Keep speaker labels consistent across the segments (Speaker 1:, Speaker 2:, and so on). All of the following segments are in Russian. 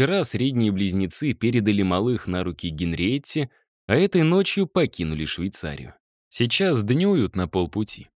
Speaker 1: Вчера средние близнецы передали малых на руки Генриетте, а этой ночью покинули Швейцарию. Сейчас днюют на полпути.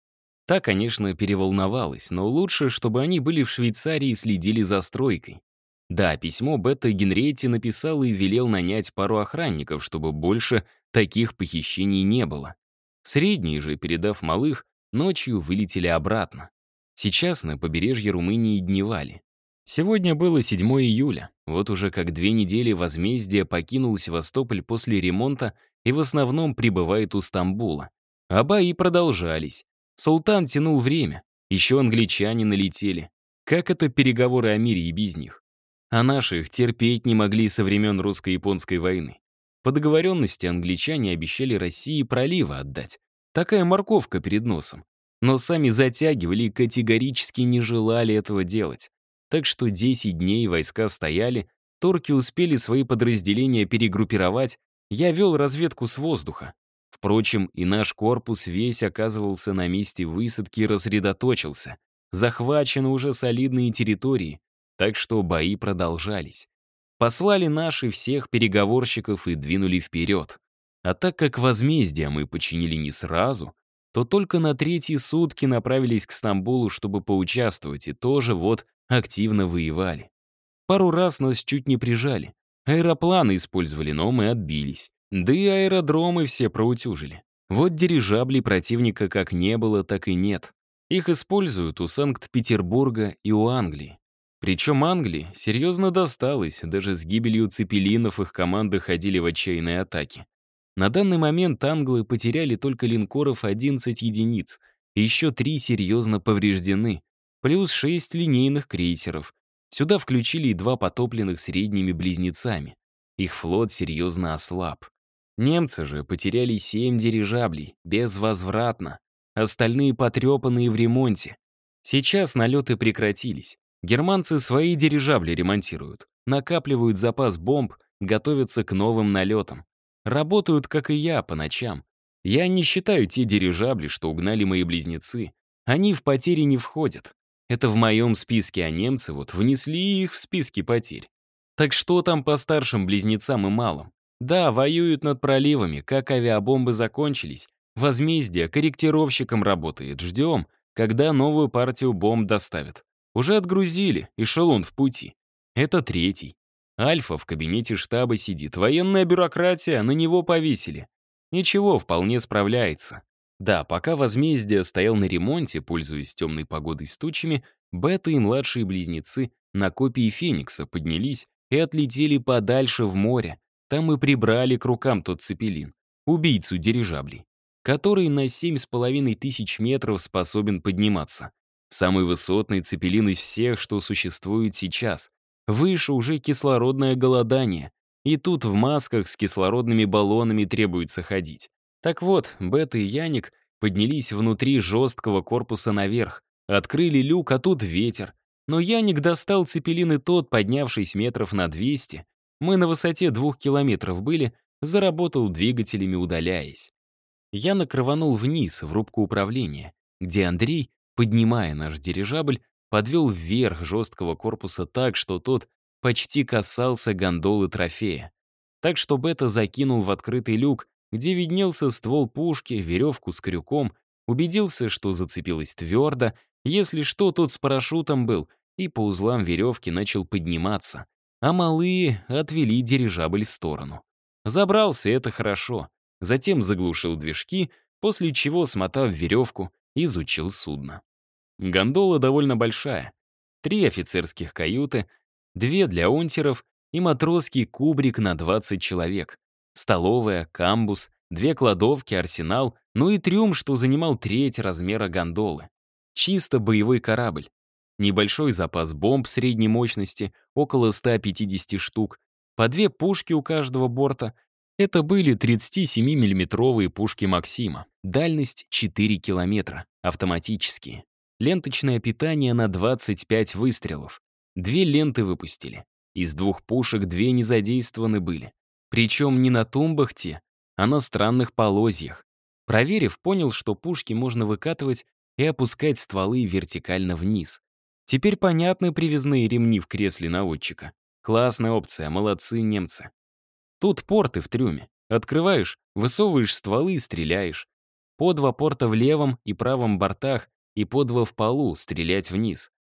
Speaker 1: Та, конечно, переволновалась, но лучше, чтобы они были в Швейцарии и следили за стройкой. Да, письмо Бетта Генриетти написал и велел нанять пару охранников, чтобы больше таких похищений не было. Средние же, передав малых, ночью вылетели обратно. Сейчас на побережье Румынии дневали. Сегодня было 7 июля. Вот уже как две недели возмездие покинул Севастополь после ремонта и в основном прибывает у Стамбула. А бои продолжались. Султан тянул время. Еще англичане налетели. Как это переговоры о мире и без них? А наши их терпеть не могли со времен русско-японской войны. По договоренности англичане обещали России проливы отдать. Такая морковка перед носом. Но сами затягивали и категорически не желали этого делать. Так что 10 дней войска стояли, торки успели свои подразделения перегруппировать, я вел разведку с воздуха. Впрочем, и наш корпус весь оказывался на месте высадки и рассредоточился. Захвачены уже солидные территории, так что бои продолжались. Послали наши всех переговорщиков и двинули вперед. А так как возмездие мы починили не сразу, то только на третьи сутки направились к Стамбулу, чтобы поучаствовать, и тоже вот активно воевали. Пару раз нас чуть не прижали. Аэропланы использовали, но мы отбились. Да и аэродромы все проутюжили. Вот дирижаблей противника как не было, так и нет. Их используют у Санкт-Петербурга и у Англии. Причем Англии серьезно досталось, даже с гибелью цепелинов их команды ходили в отчаянные атаки. На данный момент англы потеряли только линкоров 11 единиц, еще три серьезно повреждены, плюс 6 линейных крейсеров. Сюда включили и два потопленных средними близнецами. Их флот серьезно ослаб. Немцы же потеряли 7 дирижаблей, безвозвратно. Остальные потрепанные в ремонте. Сейчас налеты прекратились. Германцы свои дирижабли ремонтируют, накапливают запас бомб, готовятся к новым налетам. Работают, как и я, по ночам. Я не считаю те дирижабли, что угнали мои близнецы. Они в потери не входят. Это в моем списке, а немцы вот внесли их в списки потерь. Так что там по старшим близнецам и малым? Да, воюют над проливами, как авиабомбы закончились. Возмездие корректировщиком работает. Ждем, когда новую партию бомб доставят. Уже отгрузили, эшелон в пути. Это третий. Альфа в кабинете штаба сидит, военная бюрократия, на него повесили. Ничего, вполне справляется. Да, пока возмездие стоял на ремонте, пользуясь темной погодой с тучами, Бета и младшие близнецы на копии Феникса поднялись и отлетели подальше в море. Там и прибрали к рукам тот цепелин, убийцу дирижаблей, который на семь с половиной тысяч метров способен подниматься. Самый высотный цепелин из всех, что существует сейчас. Выше уже кислородное голодание. И тут в масках с кислородными баллонами требуется ходить. Так вот, Бета и Яник поднялись внутри жесткого корпуса наверх, открыли люк, а тут ветер. Но Яник достал цепелин и тот, поднявшись метров на 200. Мы на высоте двух километров были, заработал двигателями, удаляясь. Я накрыванул вниз, в рубку управления, где Андрей, поднимая наш дирижабль, подвел вверх жесткого корпуса так, что тот почти касался гондолы трофея. Так что Бета закинул в открытый люк, где виднелся ствол пушки, веревку с крюком, убедился, что зацепилась твердо, если что, тот с парашютом был, и по узлам веревки начал подниматься, а малые отвели дирижабль в сторону. Забрался, это хорошо. Затем заглушил движки, после чего, смотав веревку, изучил судно. Гондола довольно большая. Три офицерских каюты, две для унтеров и матросский кубрик на 20 человек. Столовая, камбус, две кладовки, арсенал, ну и трюм, что занимал треть размера гондолы. Чисто боевой корабль. Небольшой запас бомб средней мощности, около 150 штук, по две пушки у каждого борта. Это были 37 миллиметровые пушки «Максима». Дальность 4 километра, автоматические. Ленточное питание на 25 выстрелов. Две ленты выпустили. Из двух пушек две не задействованы были. Причем не на тумбах те, а на странных полозьях. Проверив, понял, что пушки можно выкатывать и опускать стволы вертикально вниз. Теперь понятны привязные ремни в кресле наводчика. Классная опция, молодцы немцы. Тут порты в трюме. Открываешь, высовываешь стволы и стреляешь. По два порта в левом и правом бортах и по два в полу стрелять вниз.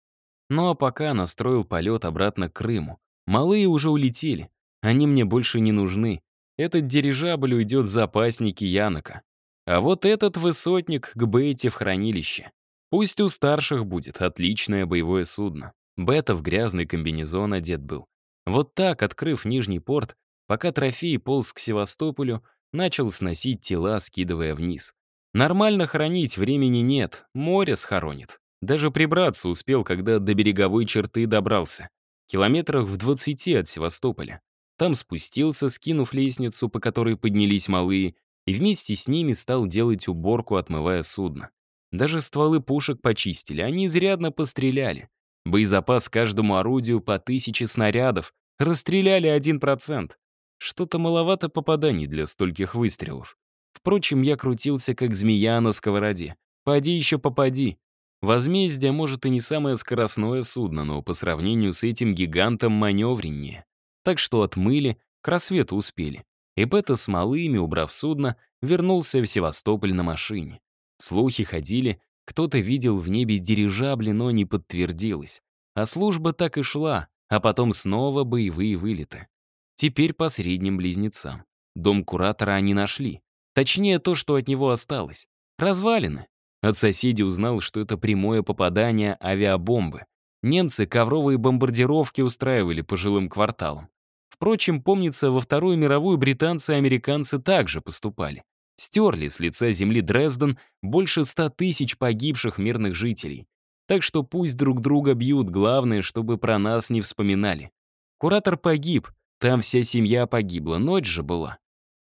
Speaker 1: Ну а пока настроил полет обратно к Крыму. Малые уже улетели. Они мне больше не нужны. Этот дирижабль уйдет в запасники Янока. А вот этот высотник к Бейте в хранилище. Пусть у старших будет отличное боевое судно. Бета в грязный комбинезон одет был. Вот так, открыв нижний порт, пока трофей полз к Севастополю, начал сносить тела, скидывая вниз. Нормально хранить времени нет, море схоронит. Даже прибраться успел, когда до береговой черты добрался. Километрах в двадцати от Севастополя. Там спустился, скинув лестницу, по которой поднялись малые, и вместе с ними стал делать уборку, отмывая судно. Даже стволы пушек почистили, они изрядно постреляли. Боезапас каждому орудию по тысяче снарядов. Расстреляли один процент. Что-то маловато попаданий для стольких выстрелов. Впрочем, я крутился, как змея на сковороде. Поди еще попади. Возмездие, может, и не самое скоростное судно, но по сравнению с этим гигантом маневреннее. Так что отмыли, к рассвету успели. И Бета с малыми, убрав судно, вернулся в Севастополь на машине. Слухи ходили, кто-то видел в небе дирижабли, но не подтвердилось. А служба так и шла, а потом снова боевые вылеты. Теперь по средним близнецам. Дом куратора они нашли. Точнее, то, что от него осталось. Развалины. От соседей узнал, что это прямое попадание авиабомбы. Немцы ковровые бомбардировки устраивали по жилым кварталам. Впрочем, помнится, во Вторую мировую британцы и американцы также поступали. Стерли с лица земли Дрезден больше ста тысяч погибших мирных жителей. Так что пусть друг друга бьют, главное, чтобы про нас не вспоминали. Куратор погиб, там вся семья погибла, ночь же была.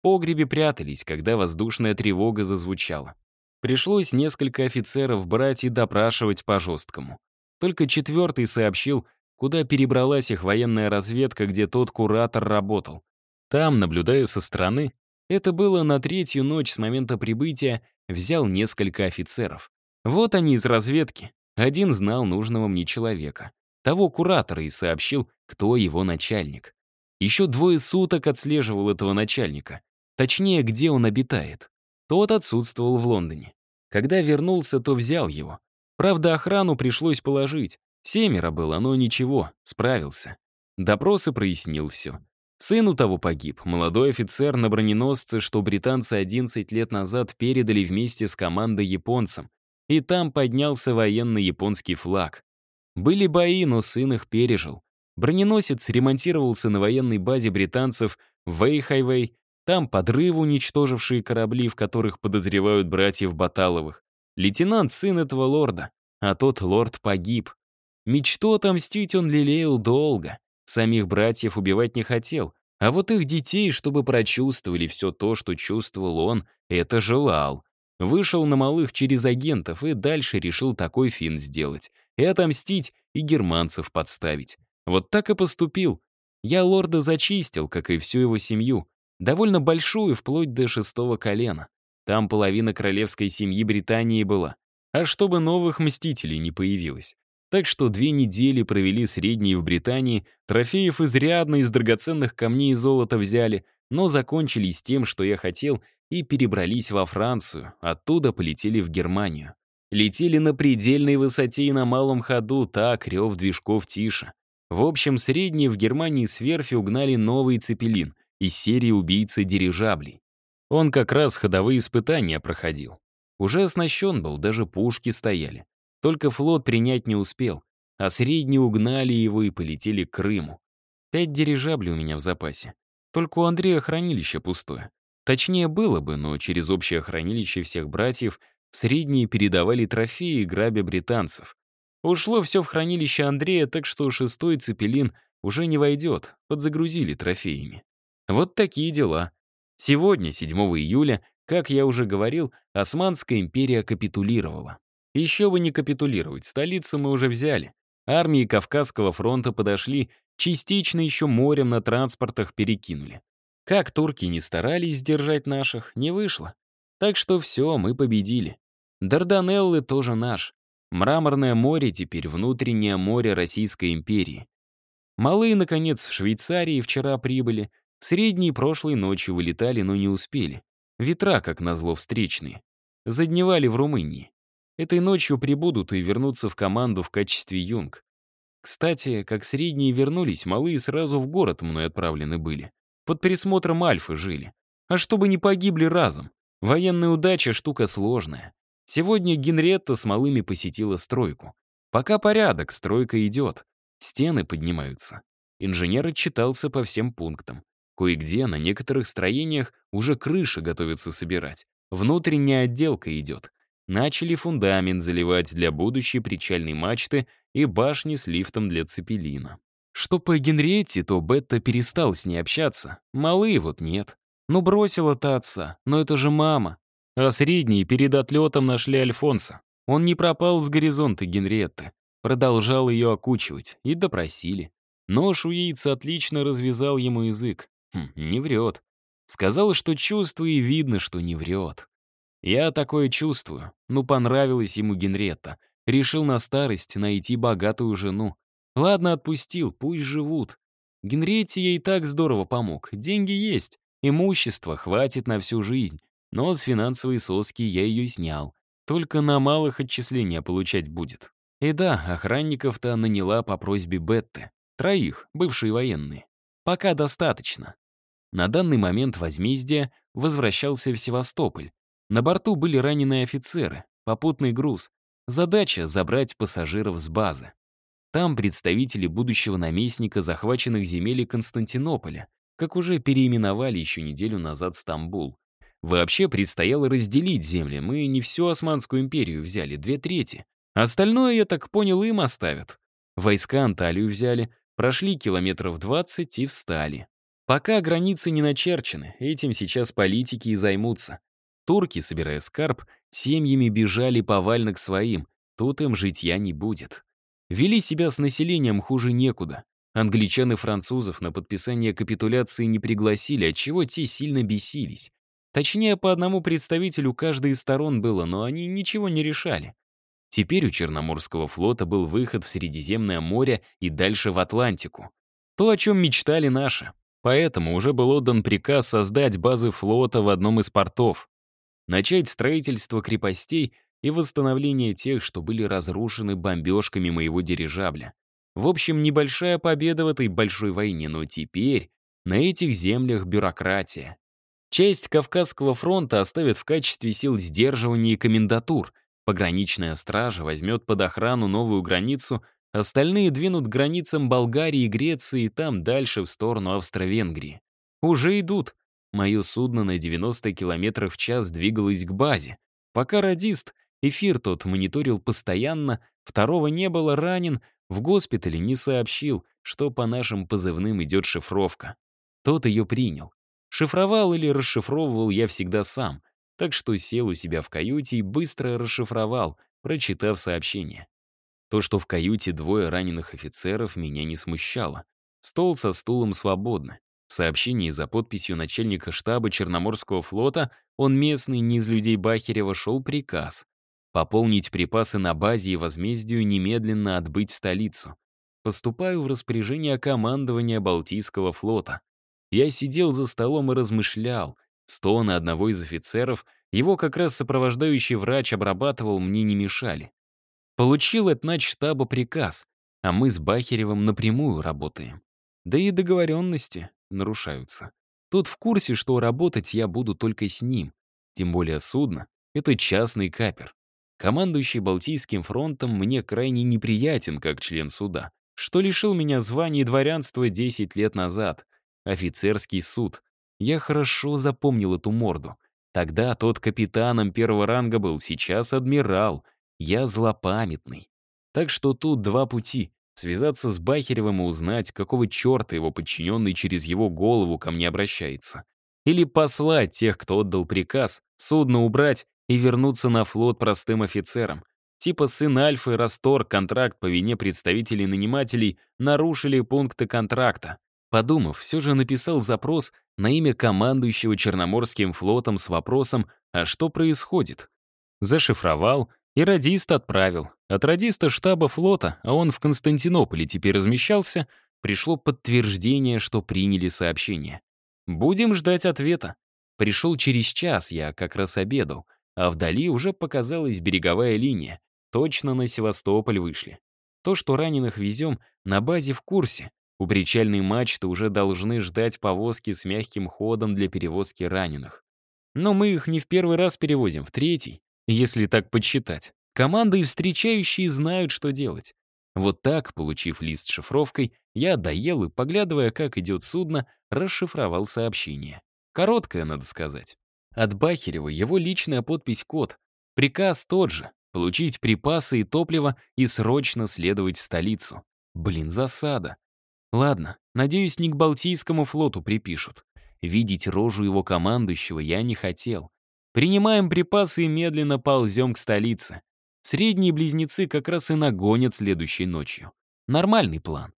Speaker 1: Погребе прятались, когда воздушная тревога зазвучала. Пришлось несколько офицеров брать и допрашивать по-жесткому. Только четвертый сообщил, куда перебралась их военная разведка, где тот куратор работал. Там, наблюдая со стороны, это было на третью ночь с момента прибытия, взял несколько офицеров. Вот они из разведки. Один знал нужного мне человека. Того куратора и сообщил, кто его начальник. Еще двое суток отслеживал этого начальника. Точнее, где он обитает. Тот отсутствовал в Лондоне. Когда вернулся, то взял его. Правда, охрану пришлось положить. Семеро было, но ничего, справился. Допросы прояснил все. Сын у того погиб, молодой офицер на броненосце, что британцы 11 лет назад передали вместе с командой японцам. И там поднялся военный японский флаг. Были бои, но сын их пережил. Броненосец ремонтировался на военной базе британцев в Вейхайвей, там подрыв, уничтожившие корабли, в которых подозревают братьев Баталовых. Лейтенант — сын этого лорда, а тот лорд погиб. Мечту отомстить он лелеял долго. Самих братьев убивать не хотел, а вот их детей, чтобы прочувствовали все то, что чувствовал он, это желал. Вышел на малых через агентов и дальше решил такой фин сделать. И отомстить, и германцев подставить. Вот так и поступил. Я лорда зачистил, как и всю его семью. Довольно большую, вплоть до шестого колена. Там половина королевской семьи Британии была. А чтобы новых мстителей не появилось. Так что две недели провели средние в Британии, трофеев изрядно из драгоценных камней и золота взяли, но закончились тем, что я хотел, и перебрались во Францию, оттуда полетели в Германию. Летели на предельной высоте и на малом ходу, так, рев движков тише. В общем, средние в Германии с верфи угнали новый цепелин из серии убийцы дирижаблей. Он как раз ходовые испытания проходил. Уже оснащен был, даже пушки стояли. Только флот принять не успел, а средние угнали его и полетели к Крыму. Пять дирижаблей у меня в запасе. Только у Андрея хранилище пустое. Точнее, было бы, но через общее хранилище всех братьев средние передавали трофеи, грабя британцев. Ушло все в хранилище Андрея, так что шестой цепелин уже не войдет, подзагрузили трофеями. Вот такие дела. Сегодня, 7 июля, как я уже говорил, Османская империя капитулировала. Еще бы не капитулировать, столицу мы уже взяли. Армии Кавказского фронта подошли, частично еще морем на транспортах перекинули. Как турки не старались сдержать наших, не вышло. Так что все, мы победили. Дарданеллы тоже наш. Мраморное море теперь внутреннее море Российской империи. Малые, наконец, в Швейцарии вчера прибыли. Средние прошлой ночью вылетали, но не успели. Ветра, как назло, встречные. Задневали в Румынии. Этой ночью прибудут и вернутся в команду в качестве юнг. Кстати, как средние вернулись, малые сразу в город мной отправлены были. Под присмотром Альфы жили. А чтобы не погибли разом. Военная удача — штука сложная. Сегодня Генретта с малыми посетила стройку. Пока порядок, стройка идет. Стены поднимаются. Инженер отчитался по всем пунктам. Кое-где на некоторых строениях уже крыши готовятся собирать. Внутренняя отделка идет. Начали фундамент заливать для будущей причальной мачты и башни с лифтом для цепелина. Что по Генриетте, то Бетта перестал с ней общаться. Малые вот нет. Ну бросила-то отца, но это же мама. А средние перед отлетом нашли Альфонса. Он не пропал с горизонта Генриетты. Продолжал ее окучивать и допросили. Нож у яйца отлично развязал ему язык. Хм, не врет. Сказал, что чувствую, и видно, что не врет. Я такое чувствую. Ну, понравилась ему Генретта. Решил на старость найти богатую жену. Ладно, отпустил, пусть живут. Генретте ей так здорово помог. Деньги есть, имущество хватит на всю жизнь. Но с финансовой соски я ее снял. Только на малых отчисления получать будет. И да, охранников-то наняла по просьбе Бетты. Троих, бывшие военные. Пока достаточно. На данный момент возмездия возвращался в Севастополь. На борту были раненые офицеры, попутный груз. Задача — забрать пассажиров с базы. Там представители будущего наместника захваченных земель Константинополя, как уже переименовали еще неделю назад Стамбул. Вообще предстояло разделить земли, мы не всю Османскую империю взяли, две трети. Остальное, я так понял, им оставят. Войска Анталию взяли, прошли километров 20 и встали. Пока границы не начерчены, этим сейчас политики и займутся. Турки, собирая скарб, семьями бежали повально к своим, тут им житья не будет. Вели себя с населением хуже некуда. Англичан и французов на подписание капитуляции не пригласили, отчего те сильно бесились. Точнее, по одному представителю каждой из сторон было, но они ничего не решали. Теперь у Черноморского флота был выход в Средиземное море и дальше в Атлантику. То, о чем мечтали наши. Поэтому уже был отдан приказ создать базы флота в одном из портов начать строительство крепостей и восстановление тех, что были разрушены бомбежками моего дирижабля. В общем, небольшая победа в этой большой войне, но теперь на этих землях бюрократия. Часть Кавказского фронта оставят в качестве сил сдерживания и комендатур. Пограничная стража возьмет под охрану новую границу, остальные двинут к границам Болгарии и Греции и там дальше в сторону Австро-Венгрии. Уже идут. Мое судно на 90 км в час двигалось к базе. Пока радист, эфир тот мониторил постоянно, второго не было ранен, в госпитале не сообщил, что по нашим позывным идет шифровка. Тот ее принял. Шифровал или расшифровывал я всегда сам, так что сел у себя в каюте и быстро расшифровал, прочитав сообщение. То, что в каюте двое раненых офицеров, меня не смущало. Стол со стулом свободны. В сообщении за подписью начальника штаба Черноморского флота, он местный, не из людей Бахерева, шел приказ пополнить припасы на базе и возмездию немедленно отбыть в столицу. Поступаю в распоряжение командования Балтийского флота. Я сидел за столом и размышлял. Стоны одного из офицеров, его как раз сопровождающий врач обрабатывал, мне не мешали. Получил от начштаба приказ, а мы с Бахеревым напрямую работаем. Да и договоренности нарушаются. Тот в курсе, что работать я буду только с ним. Тем более судно — это частный капер. Командующий Балтийским фронтом мне крайне неприятен как член суда, что лишил меня звания дворянства 10 лет назад. Офицерский суд. Я хорошо запомнил эту морду. Тогда тот капитаном первого ранга был, сейчас адмирал. Я злопамятный. Так что тут два пути связаться с Бахеревым и узнать, какого черта его подчиненный через его голову ко мне обращается. Или послать тех, кто отдал приказ, судно убрать и вернуться на флот простым офицерам. Типа сын Альфы расторг контракт по вине представителей нанимателей, нарушили пункты контракта. Подумав, все же написал запрос на имя командующего Черноморским флотом с вопросом «А что происходит?». Зашифровал и радист отправил. От радиста штаба флота, а он в Константинополе теперь размещался, пришло подтверждение, что приняли сообщение. Будем ждать ответа. Пришел через час, я как раз обедал, а вдали уже показалась береговая линия. Точно на Севастополь вышли. То, что раненых везем, на базе в курсе. У причальной мачты уже должны ждать повозки с мягким ходом для перевозки раненых. Но мы их не в первый раз перевозим, в третий, если так подсчитать. Команды и встречающие знают, что делать. Вот так, получив лист с шифровкой, я доел и, поглядывая, как идет судно, расшифровал сообщение. Короткое, надо сказать. От Бахерева его личная подпись-код. Приказ тот же — получить припасы и топливо и срочно следовать в столицу. Блин, засада. Ладно, надеюсь, не к Балтийскому флоту припишут. Видеть рожу его командующего я не хотел. Принимаем припасы и медленно ползем к столице. Средние близнецы как раз и нагонят следующей ночью. Нормальный план.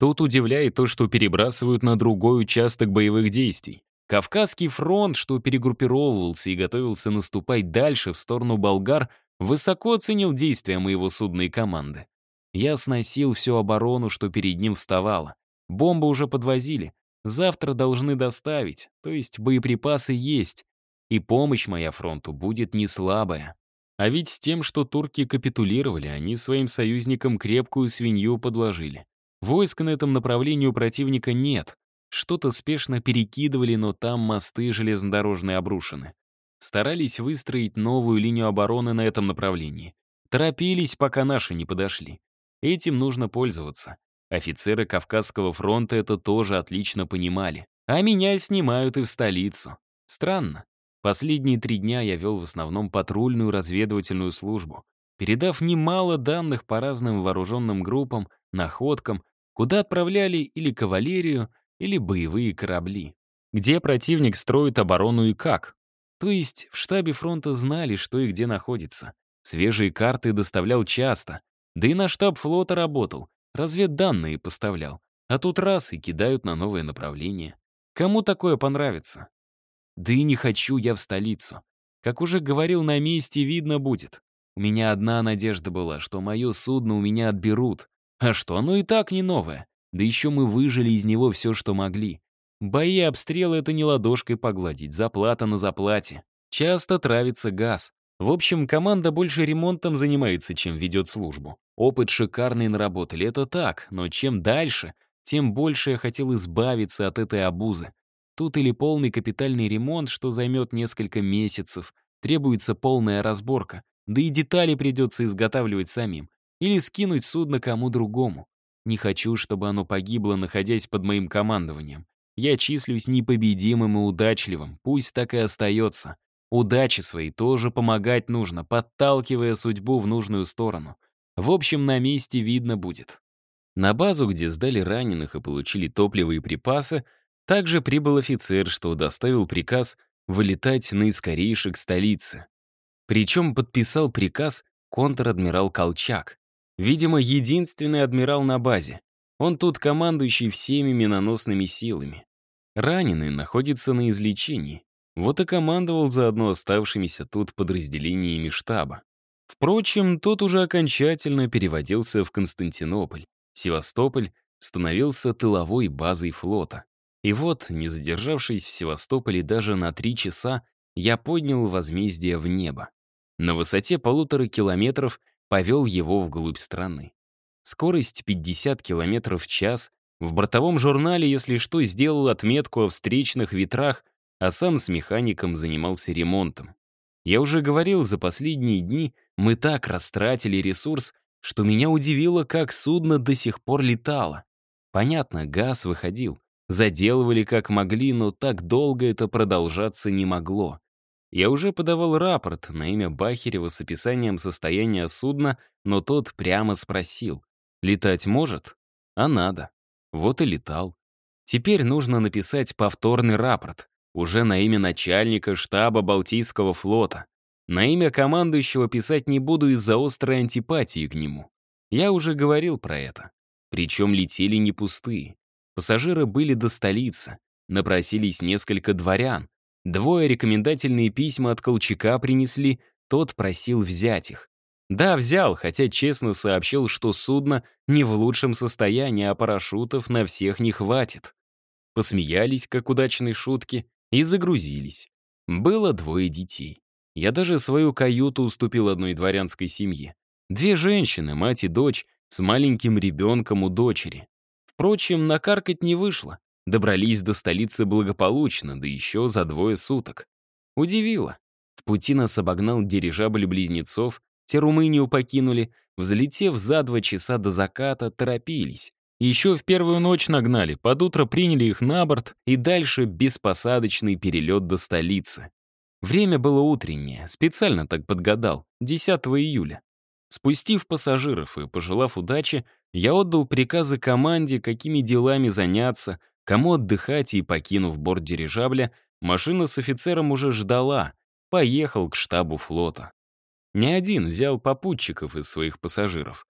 Speaker 1: Тут удивляет то, что перебрасывают на другой участок боевых действий. Кавказский фронт, что перегруппировывался и готовился наступать дальше в сторону болгар, высоко оценил действия моего судна и команды. Я сносил всю оборону, что перед ним вставало. Бомбы уже подвозили. Завтра должны доставить, то есть боеприпасы есть. И помощь моя фронту будет не слабая. А ведь с тем, что турки капитулировали, они своим союзникам крепкую свинью подложили. Войск на этом направлении у противника нет. Что-то спешно перекидывали, но там мосты железнодорожные обрушены. Старались выстроить новую линию обороны на этом направлении. Торопились, пока наши не подошли. Этим нужно пользоваться. Офицеры Кавказского фронта это тоже отлично понимали. А меня снимают и в столицу. Странно. Последние три дня я вел в основном патрульную разведывательную службу, передав немало данных по разным вооруженным группам, находкам, куда отправляли или кавалерию, или боевые корабли. Где противник строит оборону и как. То есть в штабе фронта знали, что и где находится. Свежие карты доставлял часто. Да и на штаб флота работал, разведданные поставлял. А тут раз и кидают на новое направление. Кому такое понравится? Да и не хочу я в столицу. Как уже говорил, на месте видно будет. У меня одна надежда была, что мое судно у меня отберут. А что, оно и так не новое. Да еще мы выжили из него все, что могли. Бои и обстрелы — это не ладошкой погладить, заплата на заплате. Часто травится газ. В общем, команда больше ремонтом занимается, чем ведет службу. Опыт шикарный наработали, это так, но чем дальше, тем больше я хотел избавиться от этой обузы. Тут или полный капитальный ремонт, что займет несколько месяцев, требуется полная разборка, да и детали придется изготавливать самим, или скинуть судно кому другому. Не хочу, чтобы оно погибло, находясь под моим командованием. Я числюсь непобедимым и удачливым, пусть так и остается. Удачи своей тоже помогать нужно, подталкивая судьбу в нужную сторону. В общем, на месте видно будет. На базу, где сдали раненых и получили топливо и припасы, также прибыл офицер, что доставил приказ вылетать наискорейше к столице. Причем подписал приказ контр-адмирал Колчак. Видимо, единственный адмирал на базе. Он тут командующий всеми миноносными силами. Раненый находится на излечении. Вот и командовал заодно оставшимися тут подразделениями штаба. Впрочем, тот уже окончательно переводился в Константинополь. Севастополь становился тыловой базой флота. И вот, не задержавшись в Севастополе даже на три часа, я поднял возмездие в небо. На высоте полутора километров повел его вглубь страны. Скорость 50 километров в час. В бортовом журнале, если что, сделал отметку о встречных ветрах, а сам с механиком занимался ремонтом. Я уже говорил, за последние дни мы так растратили ресурс, что меня удивило, как судно до сих пор летало. Понятно, газ выходил, Заделывали как могли, но так долго это продолжаться не могло. Я уже подавал рапорт на имя Бахерева с описанием состояния судна, но тот прямо спросил, летать может? А надо. Вот и летал. Теперь нужно написать повторный рапорт, уже на имя начальника штаба Балтийского флота. На имя командующего писать не буду из-за острой антипатии к нему. Я уже говорил про это. Причем летели не пустые. Пассажиры были до столицы. Напросились несколько дворян. Двое рекомендательные письма от Колчака принесли, тот просил взять их. Да, взял, хотя честно сообщил, что судно не в лучшем состоянии, а парашютов на всех не хватит. Посмеялись, как удачные шутки, и загрузились. Было двое детей. Я даже свою каюту уступил одной дворянской семье. Две женщины, мать и дочь, с маленьким ребенком у дочери. Впрочем, накаркать не вышло. Добрались до столицы благополучно, да еще за двое суток. Удивило. В пути нас обогнал дирижабль близнецов, те Румынию покинули, взлетев за два часа до заката, торопились. Еще в первую ночь нагнали, под утро приняли их на борт и дальше беспосадочный перелет до столицы. Время было утреннее, специально так подгадал, 10 июля. Спустив пассажиров и пожелав удачи, я отдал приказы команде, какими делами заняться, кому отдыхать, и, покинув борт дирижабля, машина с офицером уже ждала, поехал к штабу флота. Не один взял попутчиков из своих пассажиров.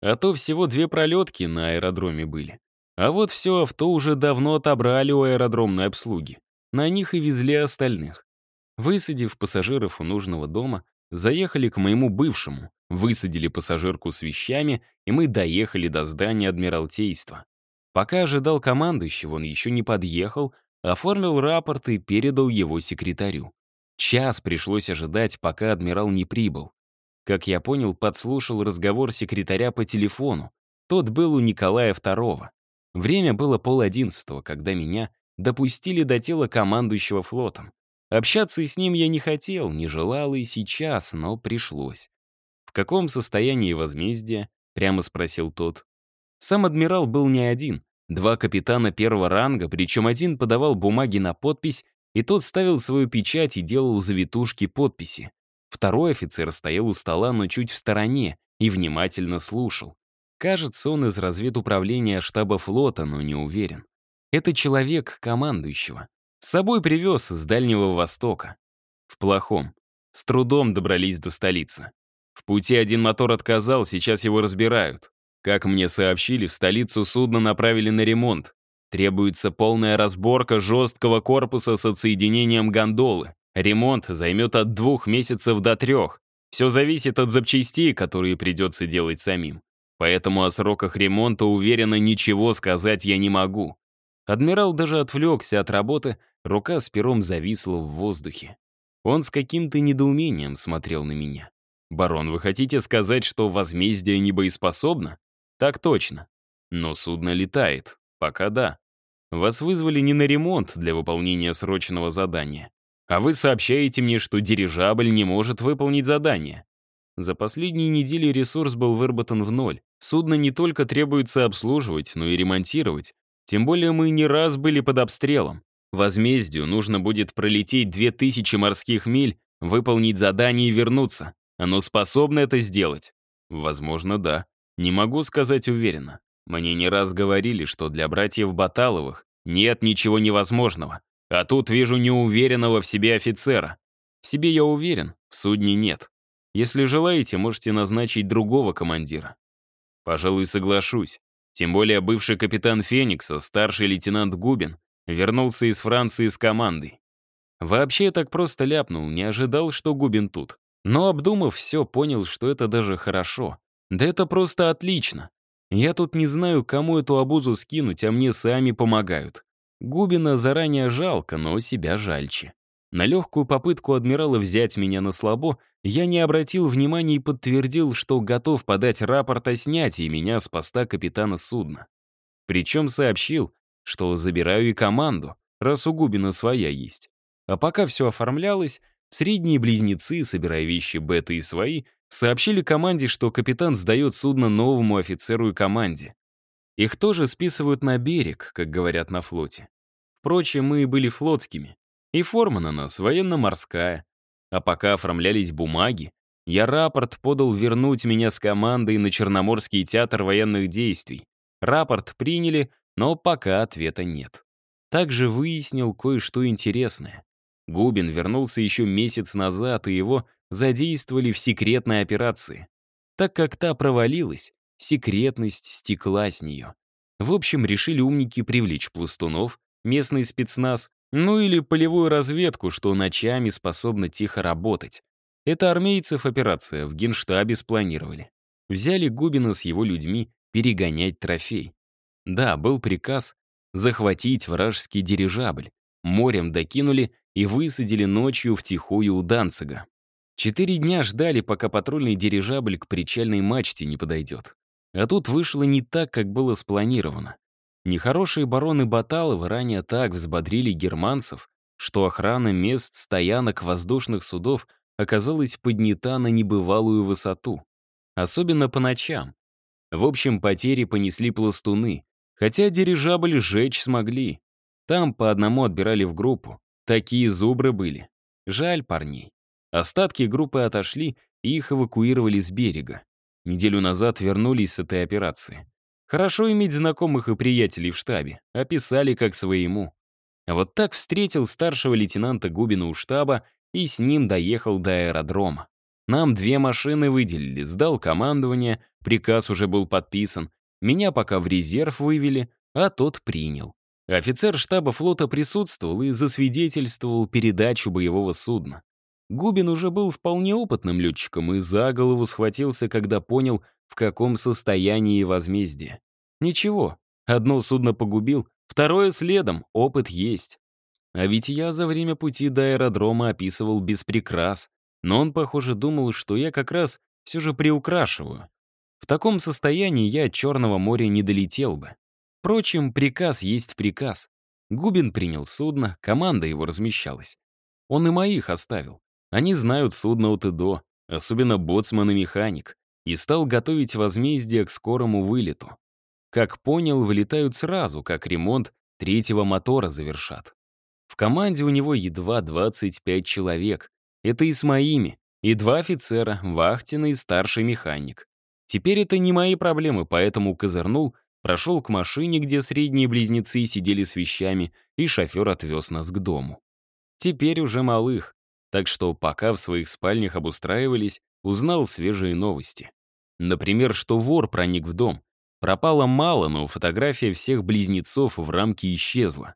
Speaker 1: А то всего две пролетки на аэродроме были. А вот все авто уже давно отобрали у аэродромной обслуги. На них и везли остальных. Высадив пассажиров у нужного дома, заехали к моему бывшему, высадили пассажирку с вещами, и мы доехали до здания Адмиралтейства. Пока ожидал командующего, он еще не подъехал, оформил рапорт и передал его секретарю. Час пришлось ожидать, пока адмирал не прибыл. Как я понял, подслушал разговор секретаря по телефону. Тот был у Николая II. Время было пол одиннадцатого, когда меня допустили до тела командующего флотом. Общаться с ним я не хотел, не желал и сейчас, но пришлось. «В каком состоянии возмездия?» — прямо спросил тот. Сам адмирал был не один. Два капитана первого ранга, причем один подавал бумаги на подпись, и тот ставил свою печать и делал завитушки подписи. Второй офицер стоял у стола, но чуть в стороне, и внимательно слушал. Кажется, он из разведуправления штаба флота, но не уверен. Это человек командующего. С собой привез с Дальнего Востока. В плохом. С трудом добрались до столицы. В пути один мотор отказал, сейчас его разбирают. Как мне сообщили, в столицу судно направили на ремонт. Требуется полная разборка жесткого корпуса с отсоединением гондолы. Ремонт займет от двух месяцев до трех. Все зависит от запчастей, которые придется делать самим. Поэтому о сроках ремонта уверенно ничего сказать я не могу. Адмирал даже отвлекся от работы, рука с пером зависла в воздухе. Он с каким-то недоумением смотрел на меня. «Барон, вы хотите сказать, что возмездие не боеспособно?» «Так точно. Но судно летает. Пока да. Вас вызвали не на ремонт для выполнения срочного задания, а вы сообщаете мне, что дирижабль не может выполнить задание. За последние недели ресурс был выработан в ноль. Судно не только требуется обслуживать, но и ремонтировать. Тем более мы не раз были под обстрелом. Возмездию нужно будет пролететь 2000 морских миль, выполнить задание и вернуться. Оно способно это сделать? Возможно, да. Не могу сказать уверенно. Мне не раз говорили, что для братьев Баталовых нет ничего невозможного. А тут вижу неуверенного в себе офицера. В себе я уверен, в судне нет. Если желаете, можете назначить другого командира. Пожалуй, соглашусь. Тем более бывший капитан Феникса, старший лейтенант Губин, вернулся из Франции с командой. Вообще так просто ляпнул, не ожидал, что Губин тут. Но обдумав все, понял, что это даже хорошо. Да это просто отлично. Я тут не знаю, кому эту обузу скинуть, а мне сами помогают. Губина заранее жалко, но себя жальче. На легкую попытку адмирала взять меня на слабо я не обратил внимания и подтвердил, что готов подать рапорт о снятии меня с поста капитана судна. Причем сообщил, что забираю и команду, раз у Губина своя есть. А пока все оформлялось, средние близнецы, собирая вещи бета и свои, сообщили команде, что капитан сдает судно новому офицеру и команде. Их тоже списывают на берег, как говорят на флоте. Впрочем, мы были флотскими, и форма на нас военно-морская. А пока оформлялись бумаги, я рапорт подал вернуть меня с командой на Черноморский театр военных действий. Рапорт приняли, но пока ответа нет. Также выяснил кое-что интересное. Губин вернулся еще месяц назад, и его задействовали в секретной операции. Так как та провалилась, секретность стекла с нее. В общем, решили умники привлечь пластунов, местный спецназ, ну или полевую разведку, что ночами способна тихо работать. Это армейцев операция в генштабе спланировали. Взяли Губина с его людьми перегонять трофей. Да, был приказ захватить вражеский дирижабль. Морем докинули и высадили ночью втихую у Данцига. Четыре дня ждали, пока патрульный дирижабль к причальной мачте не подойдет. А тут вышло не так, как было спланировано. Нехорошие бароны Баталовы ранее так взбодрили германцев, что охрана мест стоянок воздушных судов оказалась поднята на небывалую высоту. Особенно по ночам. В общем, потери понесли пластуны, хотя дирижабль сжечь смогли. Там по одному отбирали в группу. Такие зубры были. Жаль парней. Остатки группы отошли, и их эвакуировали с берега. Неделю назад вернулись с этой операции. Хорошо иметь знакомых и приятелей в штабе. Описали как своему. А вот так встретил старшего лейтенанта Губина у штаба и с ним доехал до аэродрома. Нам две машины выделили, сдал командование, приказ уже был подписан. Меня пока в резерв вывели, а тот принял. Офицер штаба флота присутствовал и засвидетельствовал передачу боевого судна. Губин уже был вполне опытным летчиком и за голову схватился, когда понял, в каком состоянии возмездие. Ничего, одно судно погубил, второе следом, опыт есть. А ведь я за время пути до аэродрома описывал без прикрас, но он, похоже, думал, что я как раз все же приукрашиваю. В таком состоянии я от Черного моря не долетел бы. Впрочем, приказ есть приказ. Губин принял судно, команда его размещалась. Он и моих оставил. Они знают судно от и до, особенно боцман и механик, и стал готовить возмездие к скорому вылету. Как понял, вылетают сразу, как ремонт третьего мотора завершат. В команде у него едва 25 человек. Это и с моими, и два офицера, вахтенный и старший механик. Теперь это не мои проблемы, поэтому козырнул, прошел к машине, где средние близнецы сидели с вещами, и шофер отвез нас к дому. Теперь уже малых. Так что пока в своих спальнях обустраивались, узнал свежие новости. Например, что вор проник в дом. Пропало мало, но фотография всех близнецов в рамке исчезла.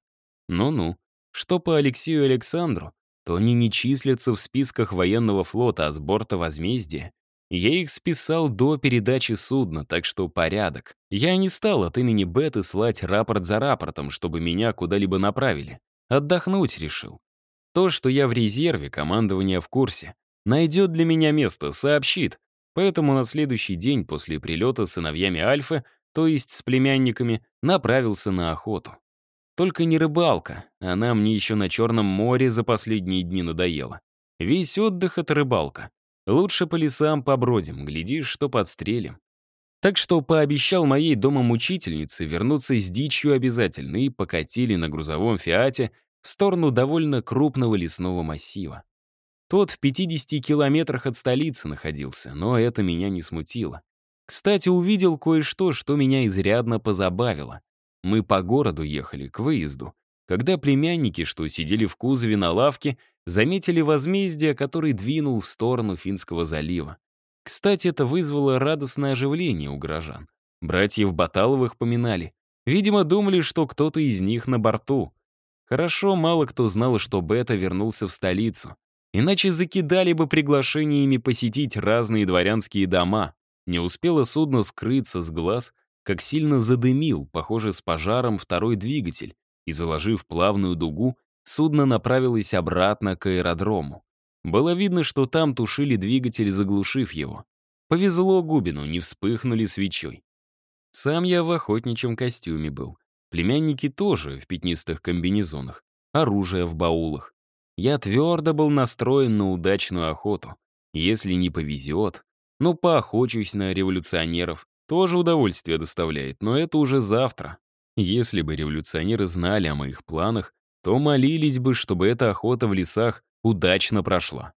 Speaker 1: Ну-ну, что по Алексею и Александру, то они не числятся в списках военного флота, а с борта возмездия. Я их списал до передачи судна, так что порядок. Я не стал от имени Беты слать рапорт за рапортом, чтобы меня куда-либо направили. Отдохнуть решил. То, что я в резерве, командование в курсе. Найдет для меня место, сообщит. Поэтому на следующий день после прилета сыновьями Альфы, то есть с племянниками, направился на охоту. Только не рыбалка, она мне еще на Черном море за последние дни надоела. Весь отдых — это рыбалка. Лучше по лесам побродим, глядишь, что подстрелим. Так что пообещал моей домомучительнице вернуться с дичью обязательно и покатили на грузовом «Фиате» в сторону довольно крупного лесного массива. Тот в 50 километрах от столицы находился, но это меня не смутило. Кстати, увидел кое-что, что меня изрядно позабавило. Мы по городу ехали, к выезду, когда племянники, что сидели в кузове на лавке, заметили возмездие, который двинул в сторону Финского залива. Кстати, это вызвало радостное оживление у горожан. Братьев Баталовых поминали. Видимо, думали, что кто-то из них на борту. Хорошо, мало кто знал, что Бета вернулся в столицу. Иначе закидали бы приглашениями посетить разные дворянские дома. Не успело судно скрыться с глаз, как сильно задымил, похоже, с пожаром второй двигатель, и, заложив плавную дугу, судно направилось обратно к аэродрому. Было видно, что там тушили двигатель, заглушив его. Повезло Губину, не вспыхнули свечой. Сам я в охотничьем костюме был. Племянники тоже в пятнистых комбинезонах, оружие в баулах. Я твердо был настроен на удачную охоту. Если не повезет, ну, поохочусь на революционеров. Тоже удовольствие доставляет, но это уже завтра. Если бы революционеры знали о моих планах, то молились бы, чтобы эта охота в лесах удачно прошла.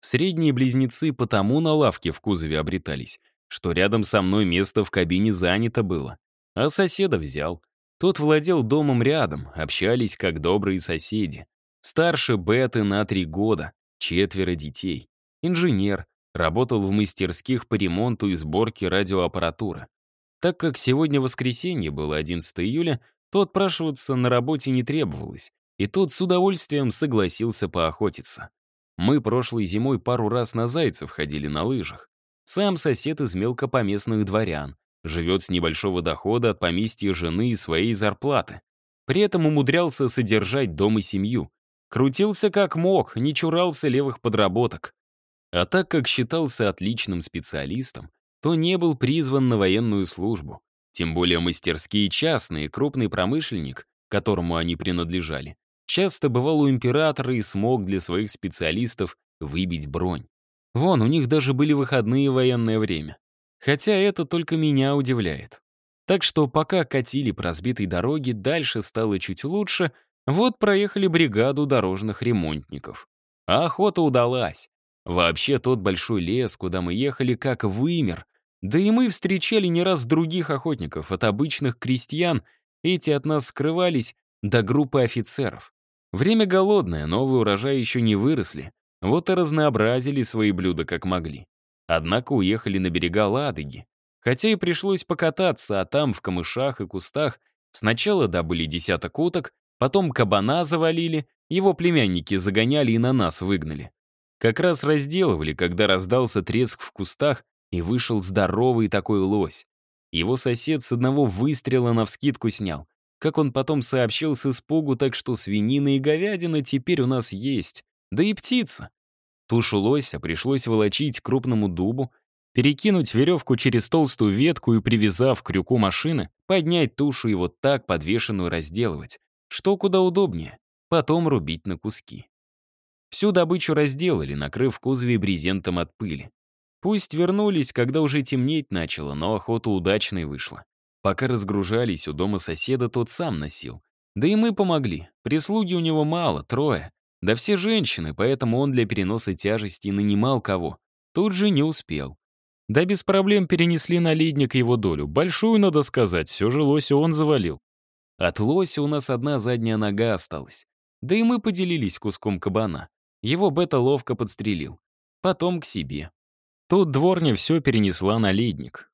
Speaker 1: Средние близнецы потому на лавке в кузове обретались, что рядом со мной место в кабине занято было. А соседа взял. Тот владел домом рядом, общались как добрые соседи. Старше Беты на три года, четверо детей. Инженер, работал в мастерских по ремонту и сборке радиоаппаратуры. Так как сегодня воскресенье было 11 июля, то отпрашиваться на работе не требовалось, и тот с удовольствием согласился поохотиться. Мы прошлой зимой пару раз на зайцев ходили на лыжах. Сам сосед из мелкопоместных дворян. Живет с небольшого дохода от поместья жены и своей зарплаты. При этом умудрялся содержать дом и семью. Крутился как мог, не чурался левых подработок. А так как считался отличным специалистом, то не был призван на военную службу. Тем более мастерские частные, крупный промышленник, которому они принадлежали, часто бывал у императора и смог для своих специалистов выбить бронь. Вон, у них даже были выходные в военное время. Хотя это только меня удивляет. Так что пока катили по разбитой дороге, дальше стало чуть лучше, вот проехали бригаду дорожных ремонтников. А охота удалась. Вообще тот большой лес, куда мы ехали, как вымер. Да и мы встречали не раз других охотников, от обычных крестьян, эти от нас скрывались, до группы офицеров. Время голодное, новые урожаи еще не выросли, вот и разнообразили свои блюда как могли. Однако уехали на берега Ладоги. Хотя и пришлось покататься, а там, в камышах и кустах, сначала добыли десяток уток, потом кабана завалили, его племянники загоняли и на нас выгнали. Как раз разделывали, когда раздался треск в кустах, и вышел здоровый такой лось. Его сосед с одного выстрела навскидку снял. Как он потом сообщил с испугу, так что свинина и говядина теперь у нас есть. Да и птица. Тушу лося пришлось волочить крупному дубу, перекинуть веревку через толстую ветку и, привязав крюку машины, поднять тушу и вот так подвешенную разделывать. Что куда удобнее. Потом рубить на куски. Всю добычу разделали, накрыв кузове брезентом от пыли. Пусть вернулись, когда уже темнеть начало, но охота удачной вышла. Пока разгружались, у дома соседа тот сам носил. Да и мы помогли. Прислуги у него мало, трое. Да все женщины, поэтому он для переноса тяжести нанимал кого. Тут же не успел. Да без проблем перенесли на ледник его долю. Большую, надо сказать, все же лося он завалил. От лося у нас одна задняя нога осталась. Да и мы поделились куском кабана. Его Бета ловко подстрелил. Потом к себе. Тут дворня все перенесла на ледник.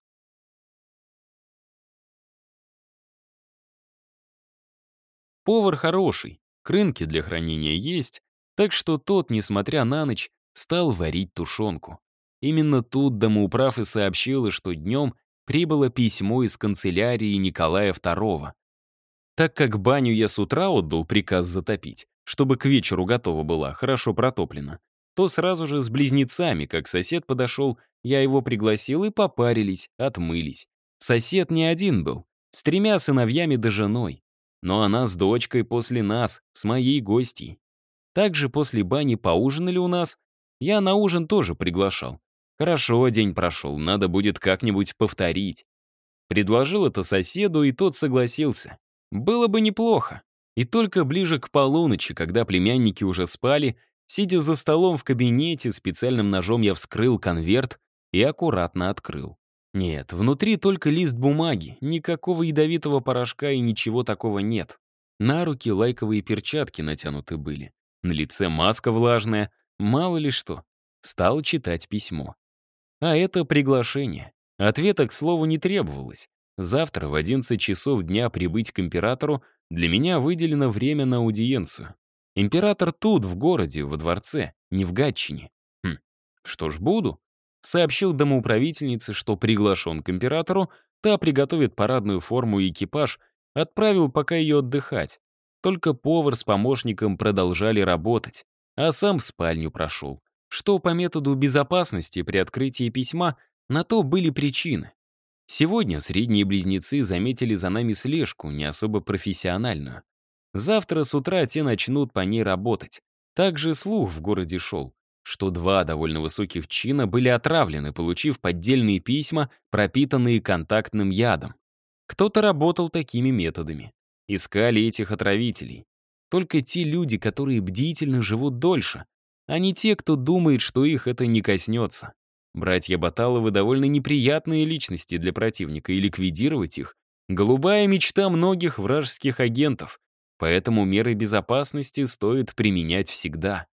Speaker 1: Повар хороший, крынки для хранения есть, так что тот, несмотря на ночь, стал варить тушенку. Именно тут домоуправ и сообщила, что днем прибыло письмо из канцелярии Николая II. Так как баню я с утра отдал приказ затопить, чтобы к вечеру готова была, хорошо протоплена, то сразу же с близнецами, как сосед подошел, я его пригласил и попарились, отмылись. Сосед не один был, с тремя сыновьями да женой. Но она с дочкой после нас, с моей гостьей. Также после бани поужинали у нас. Я на ужин тоже приглашал. Хорошо, день прошел, надо будет как-нибудь повторить. Предложил это соседу, и тот согласился. Было бы неплохо. И только ближе к полуночи, когда племянники уже спали, сидя за столом в кабинете, специальным ножом я вскрыл конверт и аккуратно открыл. Нет, внутри только лист бумаги, никакого ядовитого порошка и ничего такого нет. На руки лайковые перчатки натянуты были. На лице маска влажная, мало ли что. Стал читать письмо. А это приглашение. Ответа, к слову, не требовалось. Завтра в 11 часов дня прибыть к императору для меня выделено время на аудиенцию. Император тут, в городе, во дворце, не в Гатчине. Хм, что ж, буду. Сообщил домоуправительнице, что приглашен к императору, та приготовит парадную форму и экипаж, отправил пока ее отдыхать. Только повар с помощником продолжали работать, а сам в спальню прошел. Что по методу безопасности при открытии письма, на то были причины. Сегодня средние близнецы заметили за нами слежку, не особо профессиональную. Завтра с утра те начнут по ней работать. Также слух в городе шел, что два довольно высоких чина были отравлены, получив поддельные письма, пропитанные контактным ядом. Кто-то работал такими методами. Искали этих отравителей. Только те люди, которые бдительно живут дольше, а не те, кто думает, что их это не коснется. Братья Баталовы довольно неприятные личности для противника, и ликвидировать их — голубая мечта многих вражеских агентов, поэтому меры безопасности стоит применять всегда.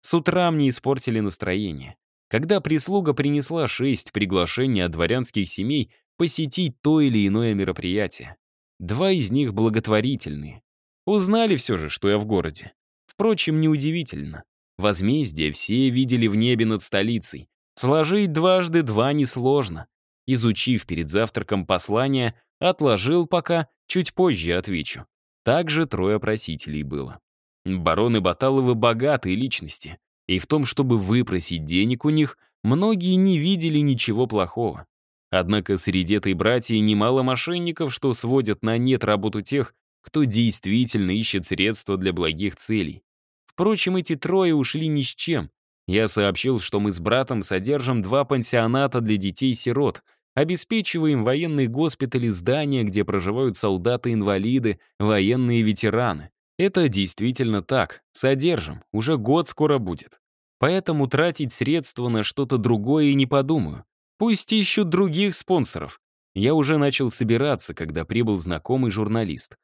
Speaker 1: С утра мне испортили настроение. Когда прислуга принесла шесть приглашений от дворянских семей посетить то или иное мероприятие. Два из них благотворительные. Узнали все же, что я в городе. Впрочем, неудивительно. Возмездие все видели в небе над столицей. Сложить дважды два несложно. Изучив перед завтраком послание, отложил пока, чуть позже отвечу. Также трое просителей было. Бароны Баталовы богатые личности, и в том, чтобы выпросить денег у них, многие не видели ничего плохого. Однако среди этой братьи немало мошенников, что сводят на нет работу тех, кто действительно ищет средства для благих целей. Впрочем, эти трое ушли ни с чем. Я сообщил, что мы с братом содержим два пансионата для детей-сирот, обеспечиваем военные госпитали, здания, где проживают солдаты-инвалиды, военные ветераны. Это действительно так. Содержим. Уже год скоро будет. Поэтому тратить средства на что-то другое и не подумаю. Пусть ищут других спонсоров. Я уже начал собираться, когда прибыл знакомый журналист.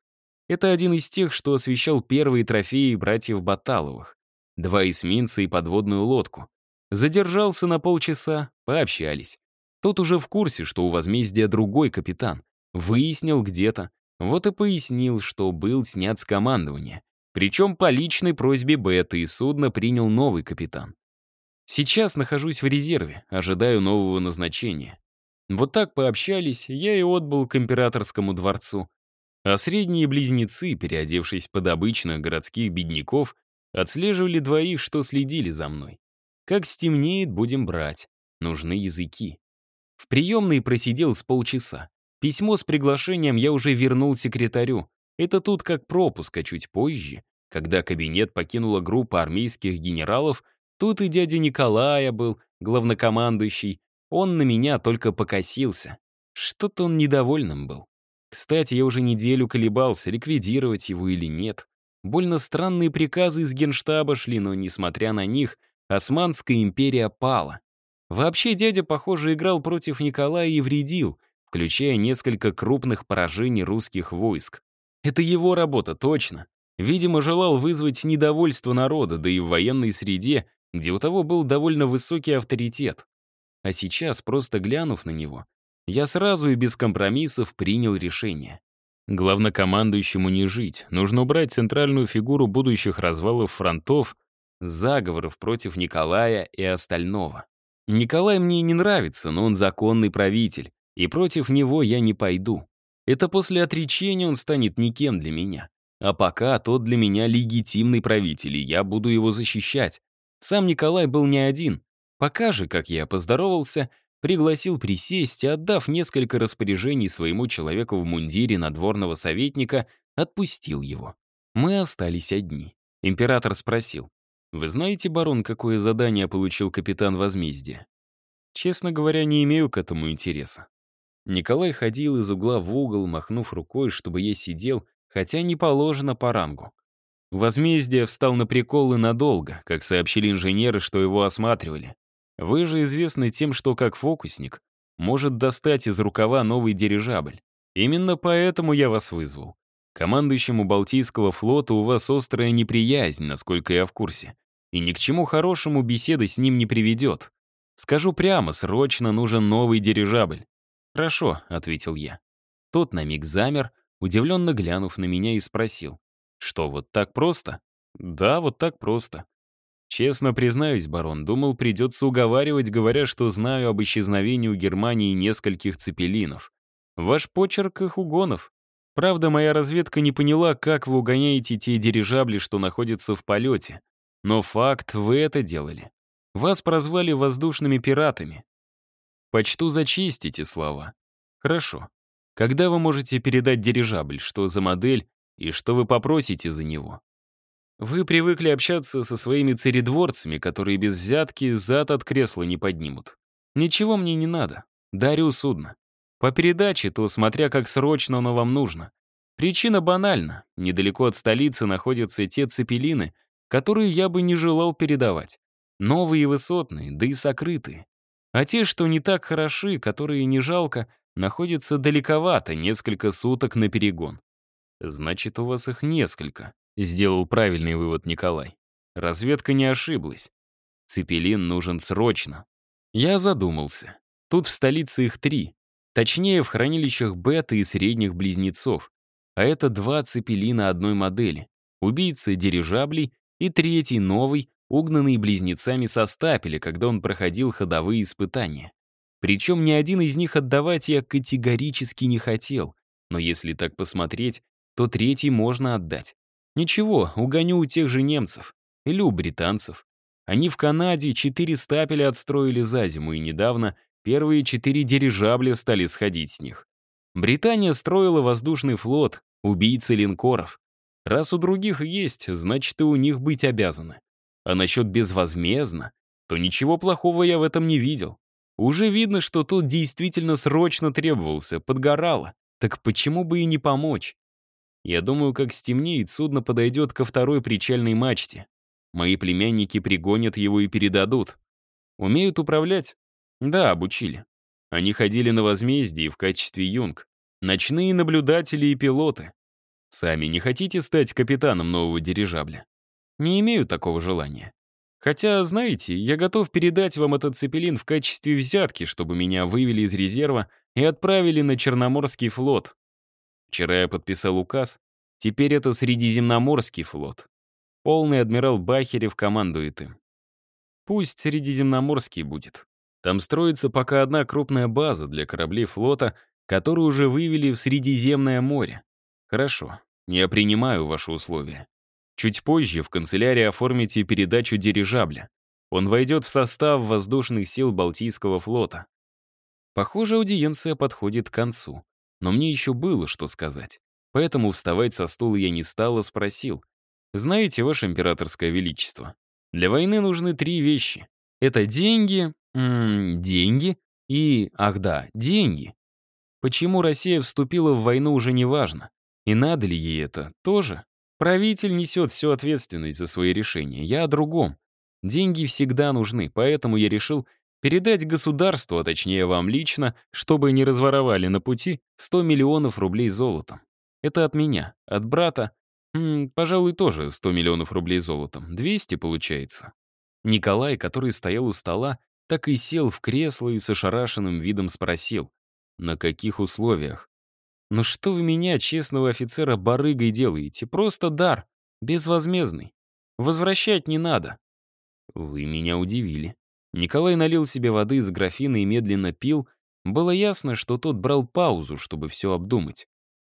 Speaker 1: Это один из тех, что освещал первые трофеи братьев Баталовых. Два эсминца и подводную лодку. Задержался на полчаса, пообщались. Тот уже в курсе, что у возмездия другой капитан. Выяснил где-то. Вот и пояснил, что был снят с командования. Причем по личной просьбе Бета, и судно принял новый капитан. Сейчас нахожусь в резерве, ожидаю нового назначения. Вот так пообщались, я и отбыл к императорскому дворцу. А средние близнецы, переодевшись под обычных городских бедняков, отслеживали двоих, что следили за мной. Как стемнеет, будем брать. Нужны языки. В приемной просидел с полчаса. Письмо с приглашением я уже вернул секретарю. Это тут как пропуск, а чуть позже, когда кабинет покинула группа армейских генералов, тут и дядя Николая был, главнокомандующий. Он на меня только покосился. Что-то он недовольным был. Кстати, я уже неделю колебался, ликвидировать его или нет. Больно странные приказы из генштаба шли, но, несмотря на них, Османская империя пала. Вообще, дядя, похоже, играл против Николая и вредил, включая несколько крупных поражений русских войск. Это его работа, точно. Видимо, желал вызвать недовольство народа, да и в военной среде, где у того был довольно высокий авторитет. А сейчас, просто глянув на него, я сразу и без компромиссов принял решение. Главнокомандующему не жить. Нужно убрать центральную фигуру будущих развалов фронтов, заговоров против Николая и остального. Николай мне не нравится, но он законный правитель, и против него я не пойду. Это после отречения он станет никем для меня. А пока тот для меня легитимный правитель, и я буду его защищать. Сам Николай был не один. Пока же, как я поздоровался, пригласил присесть и, отдав несколько распоряжений своему человеку в мундире надворного советника, отпустил его. Мы остались одни. Император спросил, «Вы знаете, барон, какое задание получил капитан возмездия?» Честно говоря, не имею к этому интереса. Николай ходил из угла в угол, махнув рукой, чтобы я сидел, хотя не положено по рангу. Возмездие встал на приколы надолго, как сообщили инженеры, что его осматривали. Вы же известны тем, что как фокусник может достать из рукава новый дирижабль. Именно поэтому я вас вызвал. Командующему Балтийского флота у вас острая неприязнь, насколько я в курсе. И ни к чему хорошему беседы с ним не приведет. Скажу прямо, срочно нужен новый дирижабль. «Хорошо», — ответил я. Тот на миг замер, удивленно глянув на меня и спросил. «Что, вот так просто?» «Да, вот так просто. Честно признаюсь, барон, думал, придется уговаривать, говоря, что знаю об исчезновении у Германии нескольких цепелинов. Ваш почерк их угонов. Правда, моя разведка не поняла, как вы угоняете те дирижабли, что находятся в полете. Но факт, вы это делали. Вас прозвали воздушными пиратами. Почту за честь эти слова. Хорошо. Когда вы можете передать дирижабль, что за модель и что вы попросите за него? Вы привыкли общаться со своими царедворцами, которые без взятки зад от кресла не поднимут. Ничего мне не надо. Дарю судно. По передаче, то смотря как срочно оно вам нужно. Причина банальна. Недалеко от столицы находятся те цепелины, которые я бы не желал передавать. Новые и высотные, да и сокрытые. А те, что не так хороши, которые не жалко, находятся далековато, несколько суток на перегон. Значит, у вас их несколько. Сделал правильный вывод Николай. Разведка не ошиблась. Цепелин нужен срочно. Я задумался. Тут в столице их три. Точнее, в хранилищах бета и средних близнецов. А это два цепелина одной модели. Убийца дирижаблей и третий новый, угнанные близнецами со стапеля, когда он проходил ходовые испытания. Причем ни один из них отдавать я категорически не хотел. Но если так посмотреть, то третий можно отдать. Ничего, угоню у тех же немцев. Или у британцев. Они в Канаде четыре стапеля отстроили за зиму, и недавно первые четыре дирижабля стали сходить с них. Британия строила воздушный флот, убийцы линкоров. Раз у других есть, значит и у них быть обязаны. А насчет безвозмездно, то ничего плохого я в этом не видел. Уже видно, что тут действительно срочно требовался, подгорало. Так почему бы и не помочь? Я думаю, как стемнеет, судно подойдет ко второй причальной мачте. Мои племянники пригонят его и передадут. Умеют управлять? Да, обучили. Они ходили на возмездие в качестве юнг. Ночные наблюдатели и пилоты. Сами не хотите стать капитаном нового дирижабля? Не имею такого желания. Хотя, знаете, я готов передать вам этот цепелин в качестве взятки, чтобы меня вывели из резерва и отправили на Черноморский флот. Вчера я подписал указ, теперь это Средиземноморский флот. Полный адмирал Бахерев командует им. Пусть Средиземноморский будет. Там строится пока одна крупная база для кораблей флота, которую уже вывели в Средиземное море. Хорошо, я принимаю ваши условия. Чуть позже в канцелярии оформите передачу дирижабля. Он войдет в состав воздушных сил Балтийского флота. Похоже, аудиенция подходит к концу. Но мне еще было что сказать. Поэтому вставать со стула я не стал, а спросил. «Знаете, Ваше Императорское Величество, для войны нужны три вещи. Это деньги, м -м, деньги и, ах да, деньги. Почему Россия вступила в войну уже не важно. И надо ли ей это, тоже. Правитель несет всю ответственность за свои решения. Я о другом. Деньги всегда нужны, поэтому я решил передать государству, а точнее вам лично, чтобы не разворовали на пути 100 миллионов рублей золотом. Это от меня, от брата, м пожалуй, тоже 100 миллионов рублей золотом. 200 получается. Николай, который стоял у стола, так и сел в кресло и с ошарашенным видом спросил, на каких условиях? «Ну что вы меня, честного офицера, барыгой делаете? Просто дар, безвозмездный. Возвращать не надо». «Вы меня удивили». Николай налил себе воды из графина и медленно пил. Было ясно, что тот брал паузу, чтобы все обдумать.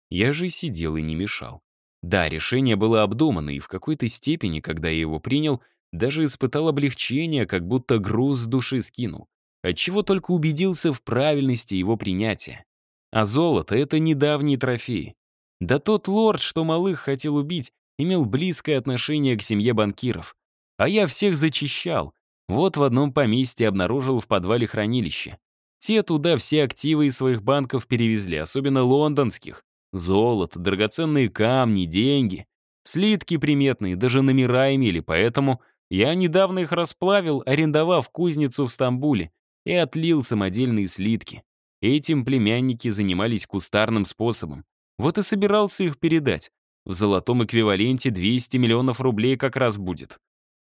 Speaker 1: Я же сидел и не мешал. Да, решение было обдумано, и в какой-то степени, когда я его принял, даже испытал облегчение, как будто груз с души скинул. Отчего только убедился в правильности его принятия. А золото — это недавний трофей. Да тот лорд, что малых хотел убить, имел близкое отношение к семье банкиров. А я всех зачищал. Вот в одном поместье обнаружил в подвале хранилище. Те туда все активы из своих банков перевезли, особенно лондонских. Золото, драгоценные камни, деньги. Слитки приметные, даже номера имели, поэтому я недавно их расплавил, арендовав кузницу в Стамбуле, и отлил самодельные слитки. Этим племянники занимались кустарным способом. Вот и собирался их передать. В золотом эквиваленте 200 миллионов рублей как раз будет.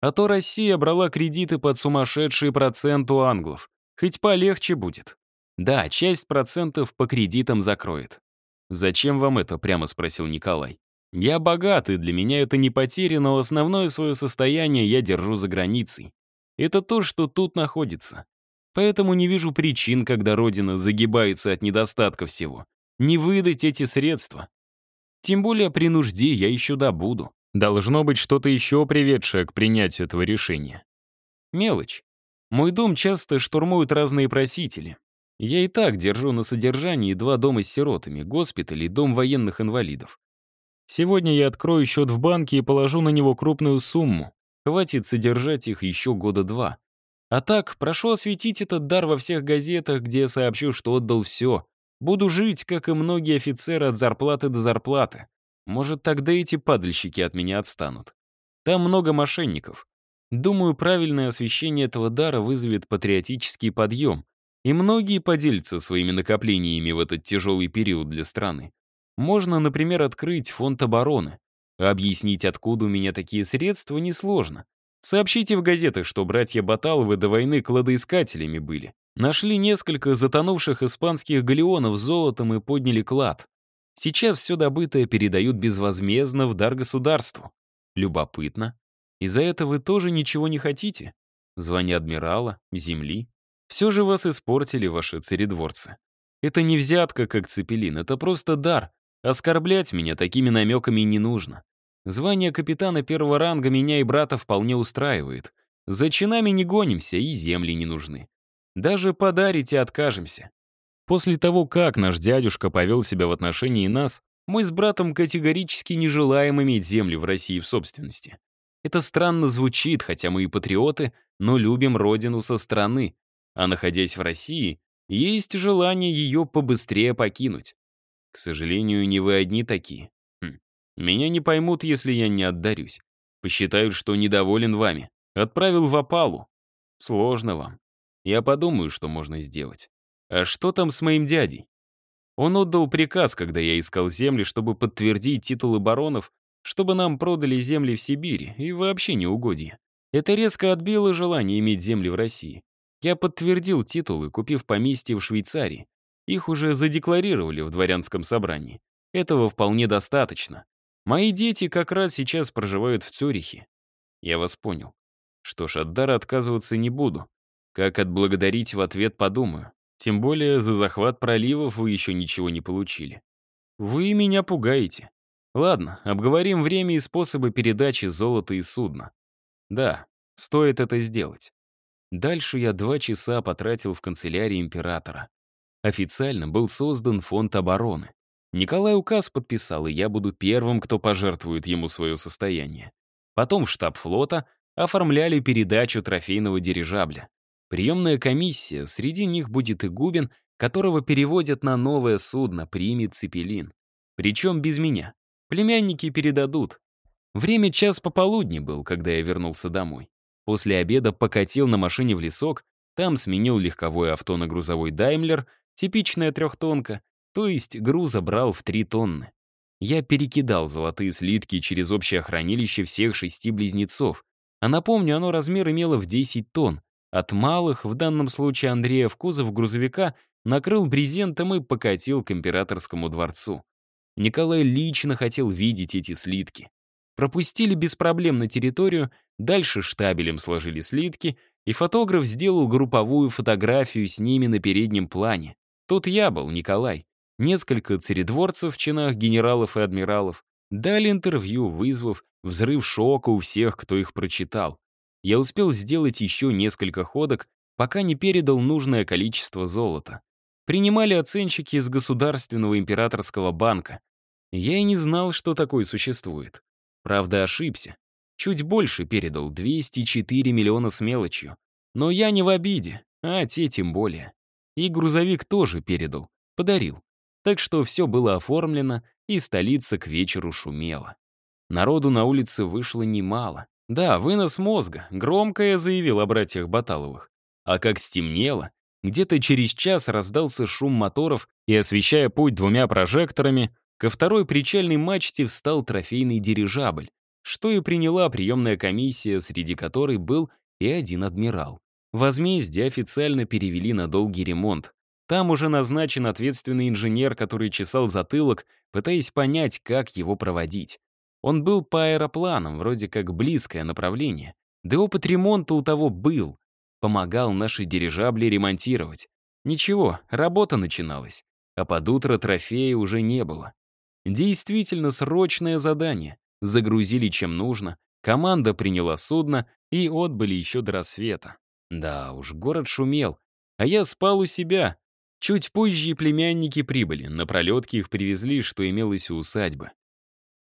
Speaker 1: А то Россия брала кредиты под сумасшедший процент у англов. Хоть полегче будет. Да, часть процентов по кредитам закроет. «Зачем вам это?» — прямо спросил Николай. «Я богат, и для меня это не потеря, но основное свое состояние я держу за границей. Это то, что тут находится. Поэтому не вижу причин, когда Родина загибается от недостатка всего. Не выдать эти средства. Тем более при нужде я еще добуду. Должно быть что-то еще приведшее к принятию этого решения. Мелочь. Мой дом часто штурмуют разные просители. Я и так держу на содержании два дома с сиротами, госпиталь и дом военных инвалидов. Сегодня я открою счет в банке и положу на него крупную сумму. Хватит содержать их еще года два. А так, прошу осветить этот дар во всех газетах, где я сообщу, что отдал все. Буду жить, как и многие офицеры, от зарплаты до зарплаты. Может, тогда эти падальщики от меня отстанут. Там много мошенников. Думаю, правильное освещение этого дара вызовет патриотический подъем, и многие поделятся своими накоплениями в этот тяжелый период для страны. Можно, например, открыть фонд обороны. Объяснить, откуда у меня такие средства, несложно. Сообщите в газетах, что братья Баталовы до войны кладоискателями были. Нашли несколько затонувших испанских галеонов золотом и подняли клад. Сейчас все добытое передают безвозмездно в дар государству. Любопытно. И за это вы тоже ничего не хотите? Звание адмирала, земли. Все же вас испортили ваши царедворцы. Это не взятка, как цепелин, это просто дар. Оскорблять меня такими намеками не нужно. Звание капитана первого ранга меня и брата вполне устраивает. За чинами не гонимся, и земли не нужны. Даже подарите откажемся. После того, как наш дядюшка повел себя в отношении нас, мы с братом категорически не желаем иметь земли в России в собственности. Это странно звучит, хотя мы и патриоты, но любим родину со стороны. А находясь в России, есть желание ее побыстрее покинуть. К сожалению, не вы одни такие. Хм. Меня не поймут, если я не отдарюсь. Посчитают, что недоволен вами. Отправил в опалу. Сложно вам. Я подумаю, что можно сделать. А что там с моим дядей? Он отдал приказ, когда я искал земли, чтобы подтвердить титулы баронов чтобы нам продали земли в Сибири и вообще не угодья. Это резко отбило желание иметь земли в России. Я подтвердил титулы, купив поместье в Швейцарии. Их уже задекларировали в дворянском собрании. Этого вполне достаточно. Мои дети как раз сейчас проживают в Цюрихе. Я вас понял. Что ж, от дара отказываться не буду. Как отблагодарить в ответ подумаю. Тем более за захват проливов вы еще ничего не получили. Вы меня пугаете. Ладно, обговорим время и способы передачи золота и судна. Да, стоит это сделать. Дальше я два часа потратил в канцелярии императора. Официально был создан фонд обороны. Николай указ подписал, и я буду первым, кто пожертвует ему свое состояние. Потом в штаб флота оформляли передачу трофейного дирижабля. Приемная комиссия, среди них будет и Губин, которого переводят на новое судно, примет Цепелин. Причем без меня. Племянники передадут. Время час пополудни был, когда я вернулся домой. После обеда покатил на машине в лесок, там сменил легковое авто на грузовой «Даймлер», типичная трехтонка, то есть груза брал в три тонны. Я перекидал золотые слитки через общее хранилище всех шести близнецов. А напомню, оно размер имело в 10 тонн. От малых, в данном случае Андрея, в кузов грузовика накрыл брезентом и покатил к императорскому дворцу. Николай лично хотел видеть эти слитки. Пропустили без проблем на территорию, дальше штабелем сложили слитки, и фотограф сделал групповую фотографию с ними на переднем плане. Тут я был, Николай. Несколько царедворцев в чинах генералов и адмиралов дали интервью, вызвав взрыв шока у всех, кто их прочитал. Я успел сделать еще несколько ходок, пока не передал нужное количество золота принимали оценщики из Государственного императорского банка. Я и не знал, что такое существует. Правда, ошибся. Чуть больше передал, 204 миллиона с мелочью. Но я не в обиде, а те тем более. И грузовик тоже передал, подарил. Так что все было оформлено, и столица к вечеру шумела. Народу на улице вышло немало. Да, вынос мозга, громко я заявил о братьях Баталовых. А как стемнело, где-то через час раздался шум моторов, и, освещая путь двумя прожекторами, ко второй причальной мачте встал трофейный дирижабль, что и приняла приемная комиссия, среди которой был и один адмирал. Возмездие официально перевели на долгий ремонт. Там уже назначен ответственный инженер, который чесал затылок, пытаясь понять, как его проводить. Он был по аэропланам, вроде как близкое направление. Да опыт ремонта у того был, помогал наши дирижабли ремонтировать. Ничего, работа начиналась, а под утро трофея уже не было. Действительно срочное задание. Загрузили чем нужно, команда приняла судно и отбыли еще до рассвета. Да уж, город шумел, а я спал у себя. Чуть позже племянники прибыли, на пролетке их привезли, что имелось у усадьбы.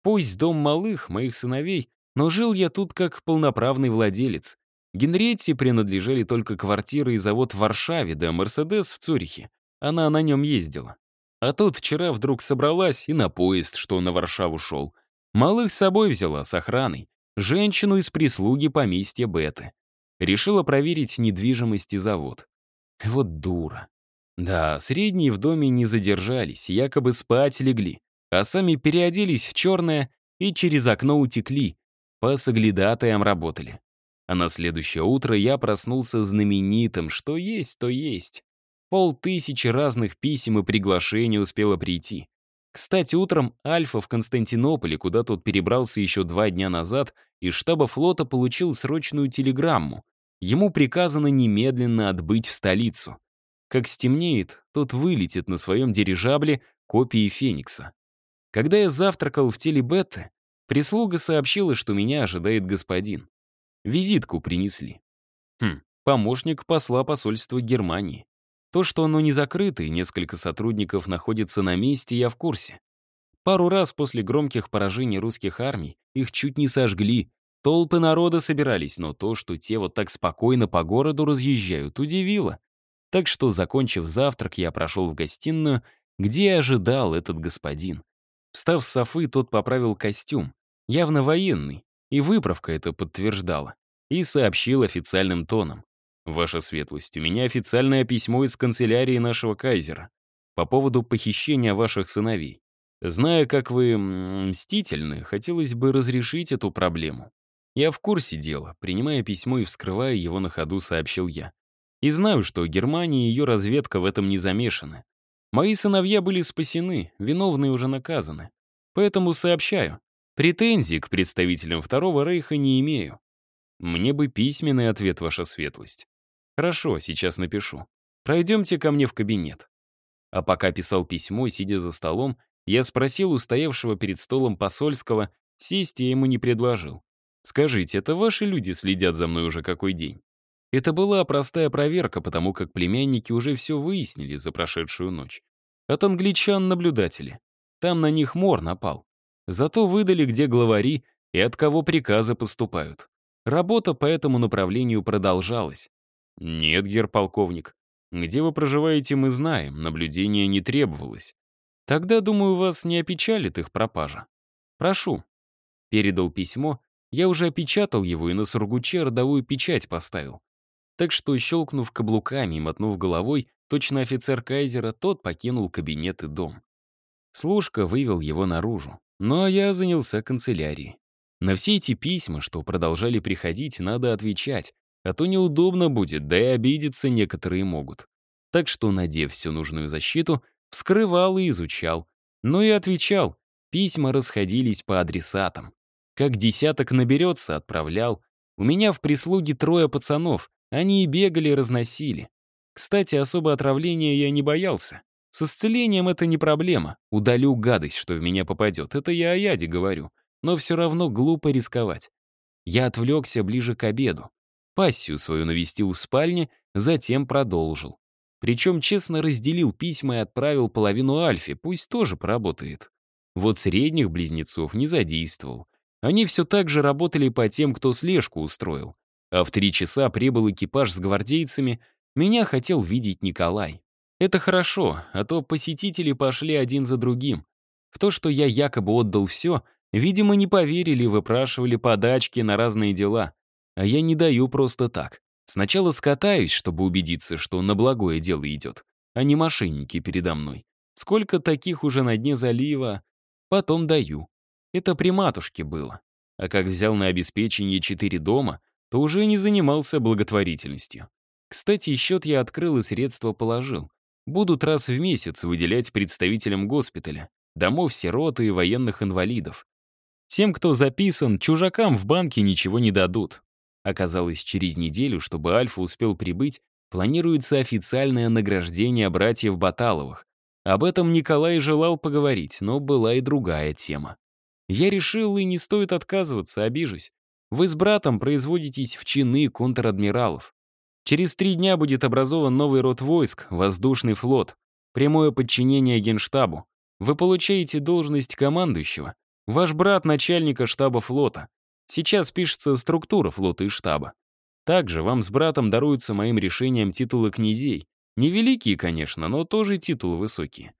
Speaker 1: Пусть дом малых, моих сыновей, но жил я тут как полноправный владелец. Генриетте принадлежали только квартиры и завод в Варшаве, да Мерседес в Цюрихе. Она на нем ездила. А тут вчера вдруг собралась и на поезд, что на Варшаву шел. Малых с собой взяла с охраной. Женщину из прислуги поместья Беты. Решила проверить недвижимость и завод. Вот дура. Да, средние в доме не задержались, якобы спать легли, а сами переоделись в черное и через окно утекли. По соглядатаям работали. А на следующее утро я проснулся знаменитым, что есть, то есть. Полтысячи разных писем и приглашений успело прийти. Кстати, утром Альфа в Константинополе, куда тот перебрался еще два дня назад, из штаба флота получил срочную телеграмму. Ему приказано немедленно отбыть в столицу. Как стемнеет, тот вылетит на своем дирижабле копии Феникса. Когда я завтракал в теле Бетты, прислуга сообщила, что меня ожидает господин. Визитку принесли. Хм, помощник посла посольства Германии. То, что оно не закрыто и несколько сотрудников находятся на месте, я в курсе. Пару раз после громких поражений русских армий их чуть не сожгли. Толпы народа собирались, но то, что те вот так спокойно по городу разъезжают, удивило. Так что, закончив завтрак, я прошел в гостиную, где ожидал этот господин. Встав с софы, тот поправил костюм, явно военный, и выправка это подтверждала, и сообщил официальным тоном. «Ваша светлость, у меня официальное письмо из канцелярии нашего кайзера по поводу похищения ваших сыновей. Зная, как вы мстительны, хотелось бы разрешить эту проблему. Я в курсе дела, принимая письмо и вскрывая его на ходу, сообщил я. И знаю, что Германия и ее разведка в этом не замешаны. Мои сыновья были спасены, виновные уже наказаны. Поэтому сообщаю, претензий к представителям Второго Рейха не имею. Мне бы письменный ответ, ваша светлость. «Хорошо, сейчас напишу. Пройдемте ко мне в кабинет». А пока писал письмо, сидя за столом, я спросил у стоявшего перед столом посольского, сесть я ему не предложил. «Скажите, это ваши люди следят за мной уже какой день?» Это была простая проверка, потому как племянники уже все выяснили за прошедшую ночь. От англичан наблюдатели. Там на них мор напал. Зато выдали, где главари и от кого приказы поступают. Работа по этому направлению продолжалась. «Нет, герполковник. Где вы проживаете, мы знаем, наблюдения не требовалось. Тогда, думаю, вас не опечалит их пропажа. Прошу». Передал письмо, я уже опечатал его и на сургуче родовую печать поставил. Так что, щелкнув каблуками и мотнув головой, точно офицер Кайзера, тот покинул кабинет и дом. Служка вывел его наружу. Ну а я занялся канцелярией. На все эти письма, что продолжали приходить, надо отвечать, а то неудобно будет, да и обидеться некоторые могут. Так что, надев всю нужную защиту, вскрывал и изучал. Но и отвечал. Письма расходились по адресатам. Как десяток наберется, отправлял. У меня в прислуге трое пацанов. Они и бегали, и разносили. Кстати, особо отравления я не боялся. С исцелением это не проблема. Удалю гадость, что в меня попадет. Это я о яде говорю. Но все равно глупо рисковать. Я отвлекся ближе к обеду. Пассию свою навестил в спальне, затем продолжил. Причем честно разделил письма и отправил половину Альфе, пусть тоже поработает. Вот средних близнецов не задействовал. Они все так же работали по тем, кто слежку устроил. А в три часа прибыл экипаж с гвардейцами, меня хотел видеть Николай. Это хорошо, а то посетители пошли один за другим. В то, что я якобы отдал все, видимо, не поверили, выпрашивали подачки на разные дела. А я не даю просто так. Сначала скатаюсь, чтобы убедиться, что на благое дело идет, а не мошенники передо мной. Сколько таких уже на дне залива, потом даю. Это при матушке было. А как взял на обеспечение четыре дома, то уже не занимался благотворительностью. Кстати, счет я открыл и средства положил. Будут раз в месяц выделять представителям госпиталя, домов сирот и военных инвалидов. Тем, кто записан, чужакам в банке ничего не дадут. Оказалось, через неделю, чтобы Альфа успел прибыть, планируется официальное награждение братьев Баталовых. Об этом Николай желал поговорить, но была и другая тема. Я решил, и не стоит отказываться, обижусь. Вы с братом производитесь в чины контр-адмиралов. Через три дня будет образован новый род войск, воздушный флот, прямое подчинение генштабу. Вы получаете должность командующего. Ваш брат — начальника штаба флота. Сейчас пишется структура флота и штаба. Также вам с братом даруются моим решением титулы князей. Невеликие, конечно, но тоже титулы высокие.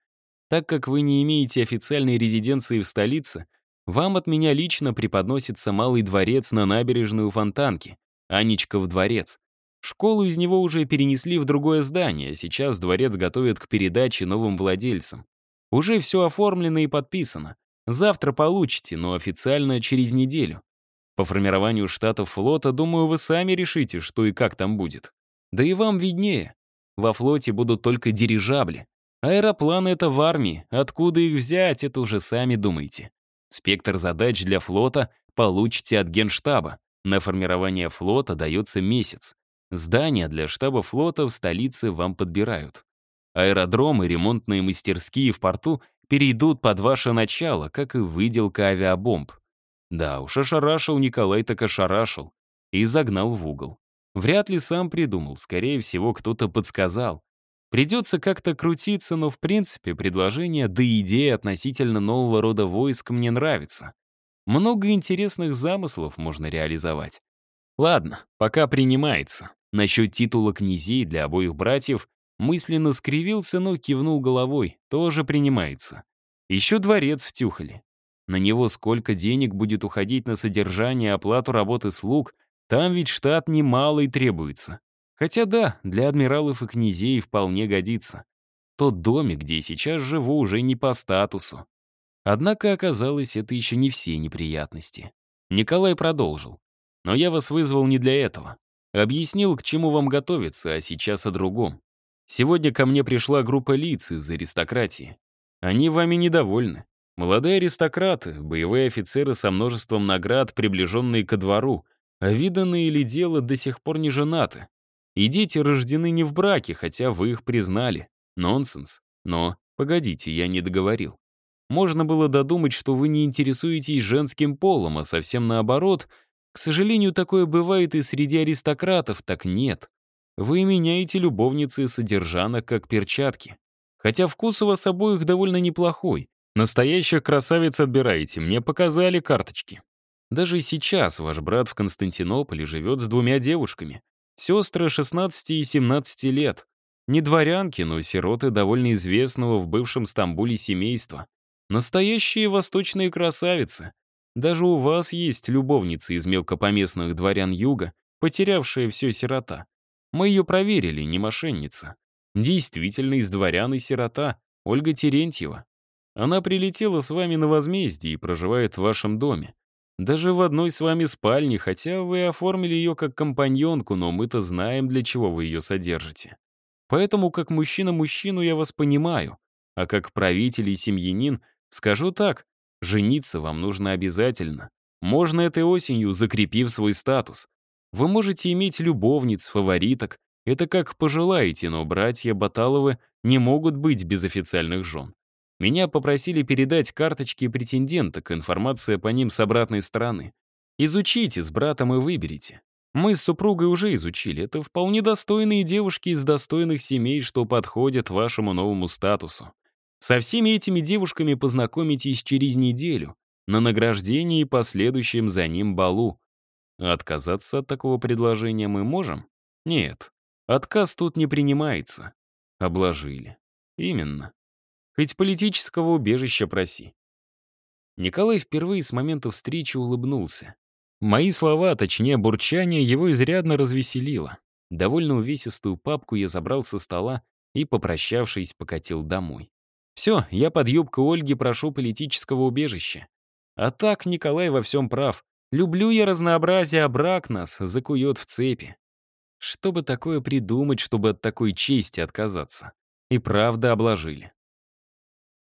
Speaker 1: Так как вы не имеете официальной резиденции в столице, вам от меня лично преподносится малый дворец на набережной у Фонтанки, Анечков дворец. Школу из него уже перенесли в другое здание, сейчас дворец готовят к передаче новым владельцам. Уже все оформлено и подписано. Завтра получите, но официально через неделю. По формированию штатов флота, думаю, вы сами решите, что и как там будет. Да и вам виднее. Во флоте будут только дирижабли. Аэропланы — это в армии. Откуда их взять, это уже сами думайте. Спектр задач для флота получите от Генштаба. На формирование флота дается месяц. Здания для штаба флота в столице вам подбирают. Аэродромы, ремонтные мастерские в порту перейдут под ваше начало, как и выделка авиабомб. Да уж, ошарашил Николай так ошарашил. И загнал в угол. Вряд ли сам придумал, скорее всего, кто-то подсказал. Придется как-то крутиться, но в принципе предложение да идея относительно нового рода войск мне нравится. Много интересных замыслов можно реализовать. Ладно, пока принимается. Насчет титула князей для обоих братьев мысленно скривился, но кивнул головой, тоже принимается. Еще дворец втюхали. На него сколько денег будет уходить на содержание и оплату работы слуг, там ведь штат немалый требуется. Хотя да, для адмиралов и князей вполне годится. Тот домик, где сейчас живу, уже не по статусу. Однако оказалось, это еще не все неприятности. Николай продолжил. Но я вас вызвал не для этого. Объяснил, к чему вам готовиться, а сейчас о другом. Сегодня ко мне пришла группа лиц из аристократии. Они вами недовольны. Молодые аристократы, боевые офицеры со множеством наград, приближенные ко двору, а виданные ли дело до сих пор не женаты. И дети рождены не в браке, хотя вы их признали. Нонсенс. Но, погодите, я не договорил. Можно было додумать, что вы не интересуетесь женским полом, а совсем наоборот. К сожалению, такое бывает и среди аристократов, так нет. Вы меняете любовницы и содержанок как перчатки. Хотя вкус у вас обоих довольно неплохой. Настоящих красавиц отбираете, мне показали карточки. Даже сейчас ваш брат в Константинополе живет с двумя девушками. Сестры 16 и 17 лет. Не дворянки, но сироты довольно известного в бывшем Стамбуле семейства. Настоящие восточные красавицы. Даже у вас есть любовница из мелкопоместных дворян юга, потерявшая все сирота. Мы ее проверили, не мошенница. Действительно, из дворян и сирота, Ольга Терентьева. Она прилетела с вами на возмездие и проживает в вашем доме. Даже в одной с вами спальне, хотя вы оформили ее как компаньонку, но мы-то знаем, для чего вы ее содержите. Поэтому как мужчина-мужчину я вас понимаю, а как правитель и семьянин скажу так, жениться вам нужно обязательно. Можно этой осенью, закрепив свой статус. Вы можете иметь любовниц, фавориток, это как пожелаете, но братья Баталовы не могут быть без официальных жен. Меня попросили передать карточки претенденток, информация по ним с обратной стороны. Изучите с братом и выберите. Мы с супругой уже изучили. Это вполне достойные девушки из достойных семей, что подходят вашему новому статусу. Со всеми этими девушками познакомитесь через неделю, на награждении и последующем за ним балу. отказаться от такого предложения мы можем? Нет. Отказ тут не принимается. Обложили. Именно. Хоть политического убежища проси. Николай впервые с момента встречи улыбнулся. Мои слова, точнее бурчание, его изрядно развеселило. Довольно увесистую папку я забрал со стола и, попрощавшись, покатил домой. Все, я под юбкой Ольги прошу политического убежища. А так Николай во всем прав. Люблю я разнообразие, а брак нас закует в цепи. Что бы такое придумать, чтобы от такой чести отказаться? И правда обложили.